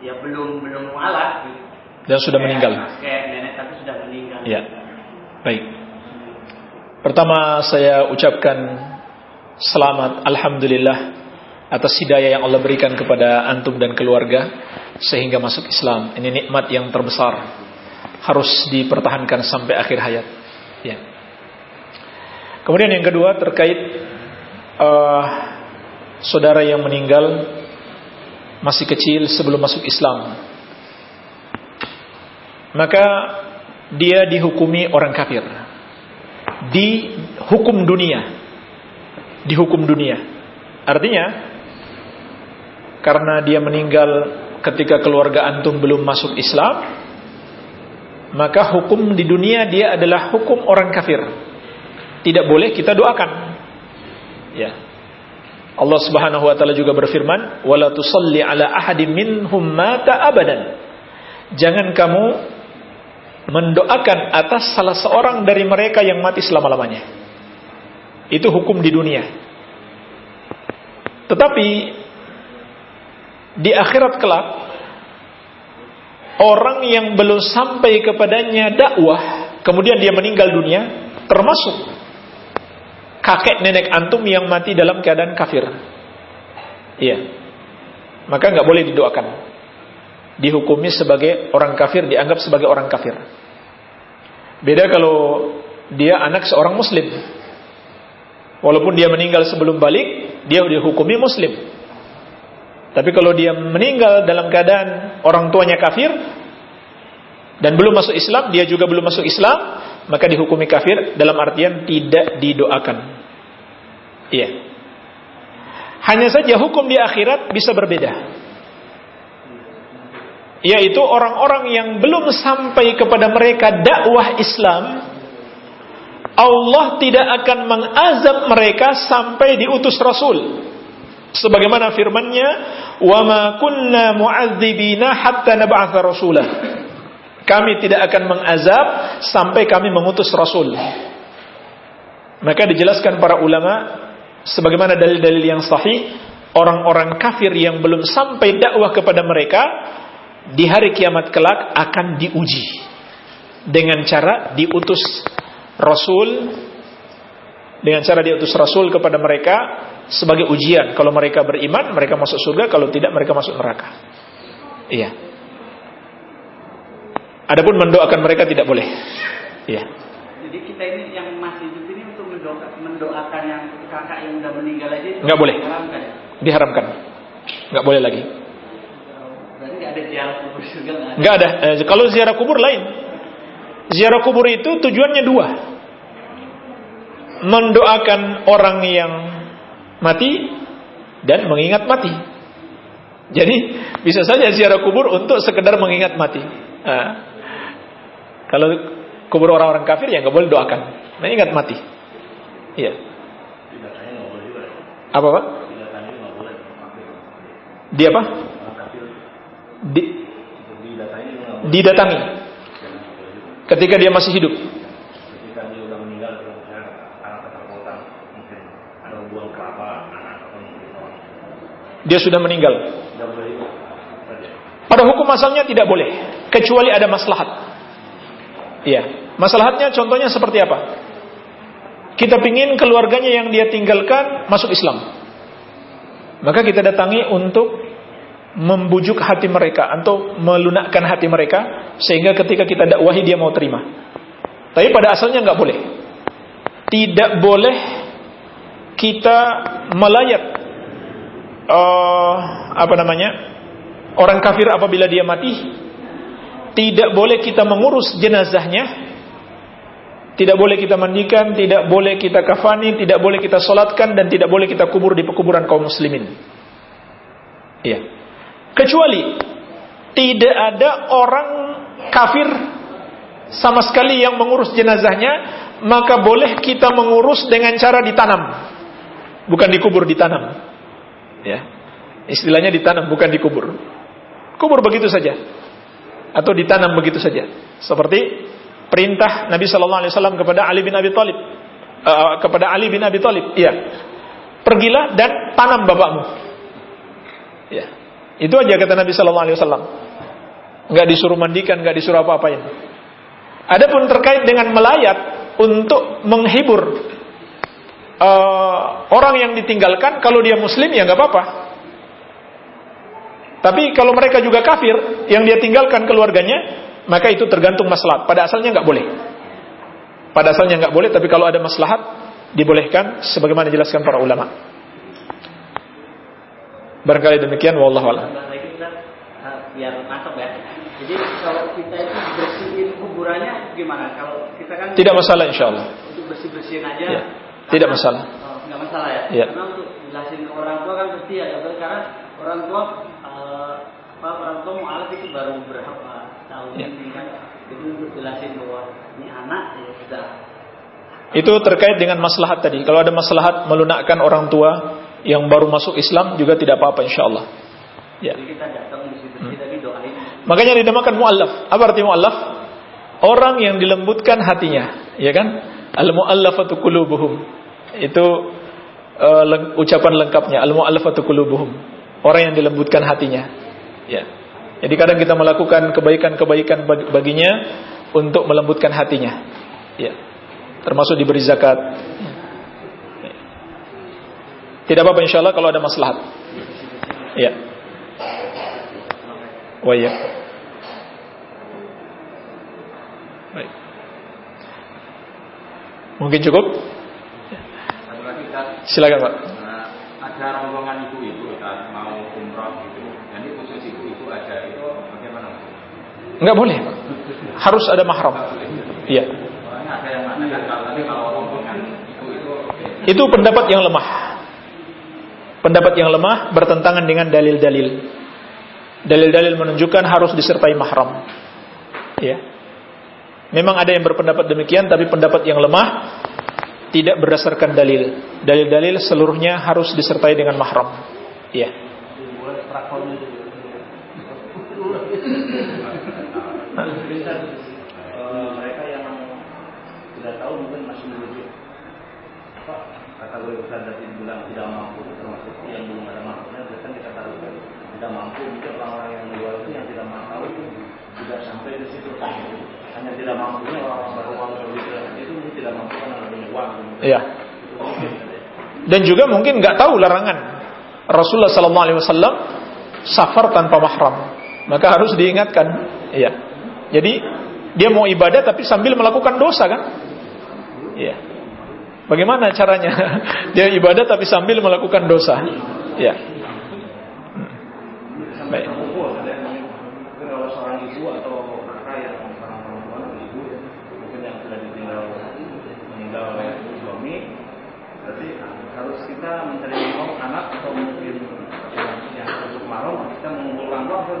ya belum belum mualaf. Gitu.
dan sudah kayak, meninggal.
kayak nenek tapi sudah meninggal.
Ya baik. Pertama saya ucapkan selamat alhamdulillah atas hidayah yang Allah berikan kepada antum dan keluarga sehingga masuk Islam. Ini nikmat yang terbesar. harus dipertahankan sampai akhir hayat. Ya. Kemudian yang kedua terkait uh, saudara yang meninggal masih kecil sebelum masuk Islam. Maka dia dihukumi orang kafir. Di hukum dunia. Di hukum dunia. Artinya karena dia meninggal ketika keluarga antum belum masuk Islam, maka hukum di dunia dia adalah hukum orang kafir. Tidak boleh kita doakan. Ya. Allah Subhanahu wa taala juga berfirman, "Wala tusalli ala ahadin minhum mata abadan." Jangan kamu mendoakan atas salah seorang dari mereka yang mati selama-lamanya. Itu hukum di dunia. Tetapi di akhirat kelak orang yang belum sampai kepadanya dakwah kemudian dia meninggal dunia termasuk kakek nenek antum yang mati dalam keadaan kafir. Iya. Maka nggak boleh didoakan. Dihukumi sebagai orang kafir, dianggap sebagai orang kafir. Beda kalau dia anak seorang muslim. Walaupun dia meninggal sebelum balik, dia dihukumi muslim. Tapi kalau dia meninggal dalam keadaan orang tuanya kafir dan belum masuk Islam, dia juga belum masuk Islam, maka dihukumi kafir dalam artian tidak didoakan. Iya. Hanya saja hukum di akhirat bisa berbeda. Yaitu orang-orang yang belum sampai kepada mereka dakwah Islam, Allah tidak akan mengazab mereka sampai diutus Rasul. Sebagaimana firman-Nya, "Wa ma kunna mu'adzibina hatta nab'atha rasulah." Kami tidak akan mengazab sampai kami mengutus rasul. Maka dijelaskan para ulama sebagaimana dalil-dalil yang sahih, orang-orang kafir yang belum sampai dakwah kepada mereka di hari kiamat kelak akan diuji dengan cara diutus rasul dengan cara diutus rasul kepada mereka sebagai ujian. Kalau mereka beriman, mereka masuk surga, kalau tidak mereka masuk neraka. Iya. Adapun mendoakan mereka tidak boleh. Iya.
Jadi kita ini yang masih hidup ini untuk mendoakan, mendoakan yang kakak yang sudah meninggal aja
Enggak boleh.
Diharamkan.
Diharamkan. Enggak boleh lagi.
Berarti ada ziarah kubur juga enggak ada.
Enggak ada. Eh, kalau ziarah kubur lain. Ziarah kubur itu tujuannya dua. Mendoakan orang yang mati dan mengingat mati. Jadi bisa saja ziarah kubur untuk sekedar mengingat mati. Nah, kalau kubur orang-orang kafir ya nggak boleh doakan. Nah ingat mati. Iya. Apa pak? Di apa? Di, didatangi. Ketika dia masih hidup. Dia sudah meninggal. Pada hukum asalnya tidak boleh, kecuali ada maslahat. Iya. Masalahnya contohnya seperti apa? Kita pingin keluarganya yang dia tinggalkan masuk Islam. Maka kita datangi untuk membujuk hati mereka atau melunakkan hati mereka sehingga ketika kita dakwahi dia mau terima. Tapi pada asalnya nggak boleh. Tidak boleh kita melayat uh, apa namanya orang kafir apabila dia mati tidak boleh kita mengurus jenazahnya tidak boleh kita mandikan, tidak boleh kita kafani, tidak boleh kita solatkan, dan tidak boleh kita kubur di pekuburan kaum muslimin. Iya. Kecuali tidak ada orang kafir sama sekali yang mengurus jenazahnya, maka boleh kita mengurus dengan cara ditanam. Bukan dikubur, ditanam. Ya. Istilahnya ditanam, bukan dikubur. Kubur begitu saja atau ditanam begitu saja. Seperti perintah Nabi Shallallahu Alaihi Wasallam kepada Ali bin Abi Thalib, uh, kepada Ali bin Abi Thalib, iya, pergilah dan tanam bapakmu. Ya, itu aja kata Nabi Shallallahu Alaihi Wasallam. Nggak disuruh mandikan, nggak disuruh apa-apain. Adapun terkait dengan melayat untuk menghibur uh, orang yang ditinggalkan, kalau dia Muslim ya nggak apa-apa. Tapi kalau mereka juga kafir, yang dia tinggalkan keluarganya, maka itu tergantung maslahat. Pada asalnya nggak boleh. Pada asalnya nggak boleh, tapi kalau ada maslahat dibolehkan sebagaimana dijelaskan para ulama. Barangkali demikian wallahu a'lam.
biar mantap ya. Jadi kalau kita itu bersihin kuburannya gimana? Kalau kita kan
Tidak masalah insya Allah.
Untuk bersih-bersihin aja.
Ya. Tidak masalah.
Oh, nggak masalah ya.
Ya.
Karena untuk jelasin ke orang tua kan pasti ya, karena orang tua apa orang tua mau alat itu baru berapa tahun
Ya.
ini kan. Itu untuk jelasin bahwa ini anak ya sudah
Itu terkait dengan maslahat tadi. Kalau ada maslahat melunakkan orang tua yang baru masuk Islam juga tidak apa-apa insya Allah. Ya.
jadi kita datang doain
Makanya dinamakan muallaf. Apa arti muallaf? Orang yang dilembutkan hatinya, ya kan? Al muallafatu qulubuhum. Itu eh, leng- ucapan lengkapnya al muallafatu qulubuhum. Orang yang dilembutkan hatinya. Ya. Jadi kadang kita melakukan kebaikan-kebaikan bag- baginya untuk melembutkan hatinya. Ya. Termasuk diberi zakat. Ya. Tidak apa-apa insyaallah kalau ada maslahat. Ya. Wa. Baik. Mungkin cukup?
Ustaz,
Silakan, Pak.
Nah, ada rombongan ibu-ibu Ustaz, mau umroh gitu. Jadi khusus ibu-ibu aja itu bagaimana?
Enggak boleh, Pak. Harus ada mahram. Iya.
Ada yang kalau tadi kalau rombongan ibu itu
Itu pendapat yang lemah. Pendapat yang lemah bertentangan dengan dalil-dalil. Dalil-dalil menunjukkan harus disertai mahram. Ya. Memang ada yang berpendapat demikian, tapi pendapat yang lemah tidak berdasarkan dalil. Dalil-dalil seluruhnya harus disertai dengan mahram. Ya.
Itu. Eh, mereka yang tidak tahu mungkin masih merujuk apa kategori besar dari bilang tidak mampu termasuk yang belum ada mampunya biasanya kita taruh tidak mampu mungkin orang-orang yang luar itu yang tidak mampu itu tidak sampai di situ hanya tidak mampunya orang-orang baru itu mungkin tidak mampu karena
Ya. Dan juga mungkin nggak tahu larangan Rasulullah Sallallahu Alaihi Wasallam safar tanpa mahram, maka harus diingatkan. Iya. Jadi dia mau ibadah tapi sambil melakukan dosa kan? Iya. Bagaimana caranya? dia ibadah tapi sambil melakukan dosa. Iya. Hmm. Baik.
kumpul ada yang mungkin kalau seorang ibu atau kakak yang seorang perempuan atau ibu ya mungkin yang sudah ditinggal meninggal oleh suami berarti harus kita mencari mahram anak atau mungkin yang yang untuk mahram kita mengumpulkan uang kan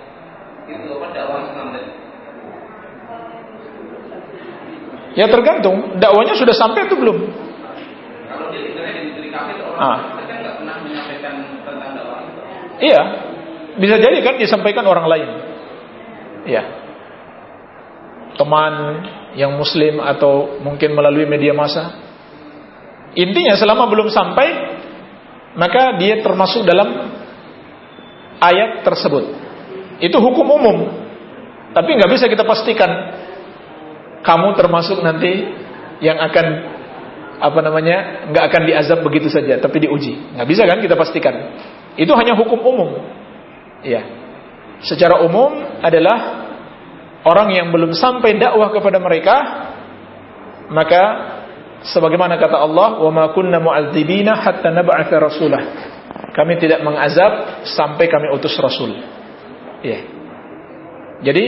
Itu apa dakwah Islam tadi?
Ya tergantung dakwanya sudah sampai atau belum.
Kalau dia di negeri kafir, orang
Ah.
kan nggak pernah menyampaikan tentang dakwah itu.
Iya. Bisa jadi kan disampaikan orang lain. Iya. Teman yang muslim atau mungkin melalui media massa. Intinya selama belum sampai maka dia termasuk dalam ayat tersebut. Itu hukum umum. Tapi nggak bisa kita pastikan kamu termasuk nanti yang akan apa namanya nggak akan diazab begitu saja, tapi diuji. Nggak bisa kan kita pastikan. Itu hanya hukum umum. Ya. Secara umum adalah orang yang belum sampai dakwah kepada mereka maka sebagaimana kata Allah, "Wa ma kunna mu'adzibina hatta nab'atsa rasulah." Kami tidak mengazab sampai kami utus rasul. Ya. Jadi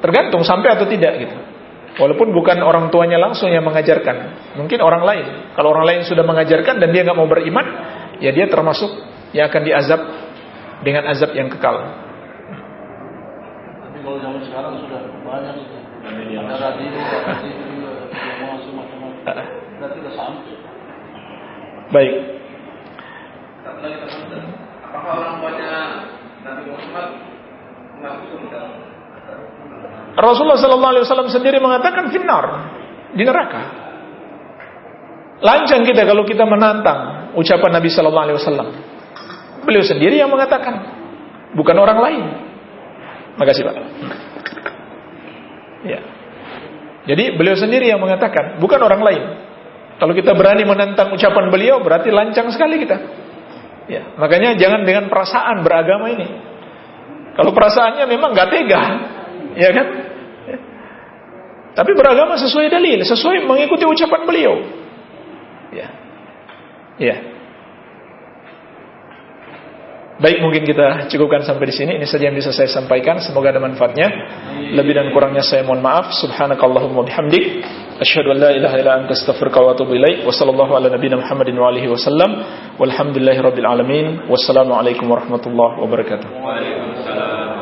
tergantung sampai atau tidak gitu. Walaupun bukan orang tuanya langsung yang mengajarkan, mungkin orang lain. Kalau orang lain sudah mengajarkan dan dia nggak mau beriman, ya dia termasuk yang akan diazab dengan azab yang kekal.
tapi kalau zaman sekarang sudah banyak ada radio berarti sudah sampai
Baik.
Satu lagi apakah orang tuanya Nabi Muhammad?
Rasulullah sallallahu alaihi wasallam sendiri mengatakan finnar di neraka. Lancang kita kalau kita menantang ucapan Nabi sallallahu alaihi wasallam. Beliau sendiri yang mengatakan, bukan orang lain. Makasih, Pak. Ya. Jadi beliau sendiri yang mengatakan, bukan orang lain. Kalau kita berani menentang ucapan beliau, berarti lancang sekali kita. Ya, makanya jangan dengan perasaan beragama ini. Kalau perasaannya memang nggak tega, ya kan? Tapi beragama sesuai dalil, sesuai mengikuti ucapan beliau. Ya, ya. Baik mungkin kita cukupkan sampai di sini. Ini saja yang bisa saya sampaikan. Semoga ada manfaatnya. Lebih dan kurangnya saya mohon maaf. Subhanakallahumma bihamdik. Asyhadu an la ilaha illa anta astaghfiruka wa atubu ilaik. Wa sallallahu ala nabiyyina Muhammadin wa alihi wasallam. Walhamdulillahirabbil alamin. Wassalamualaikum warahmatullahi wabarakatuh. Waalaikumsalam.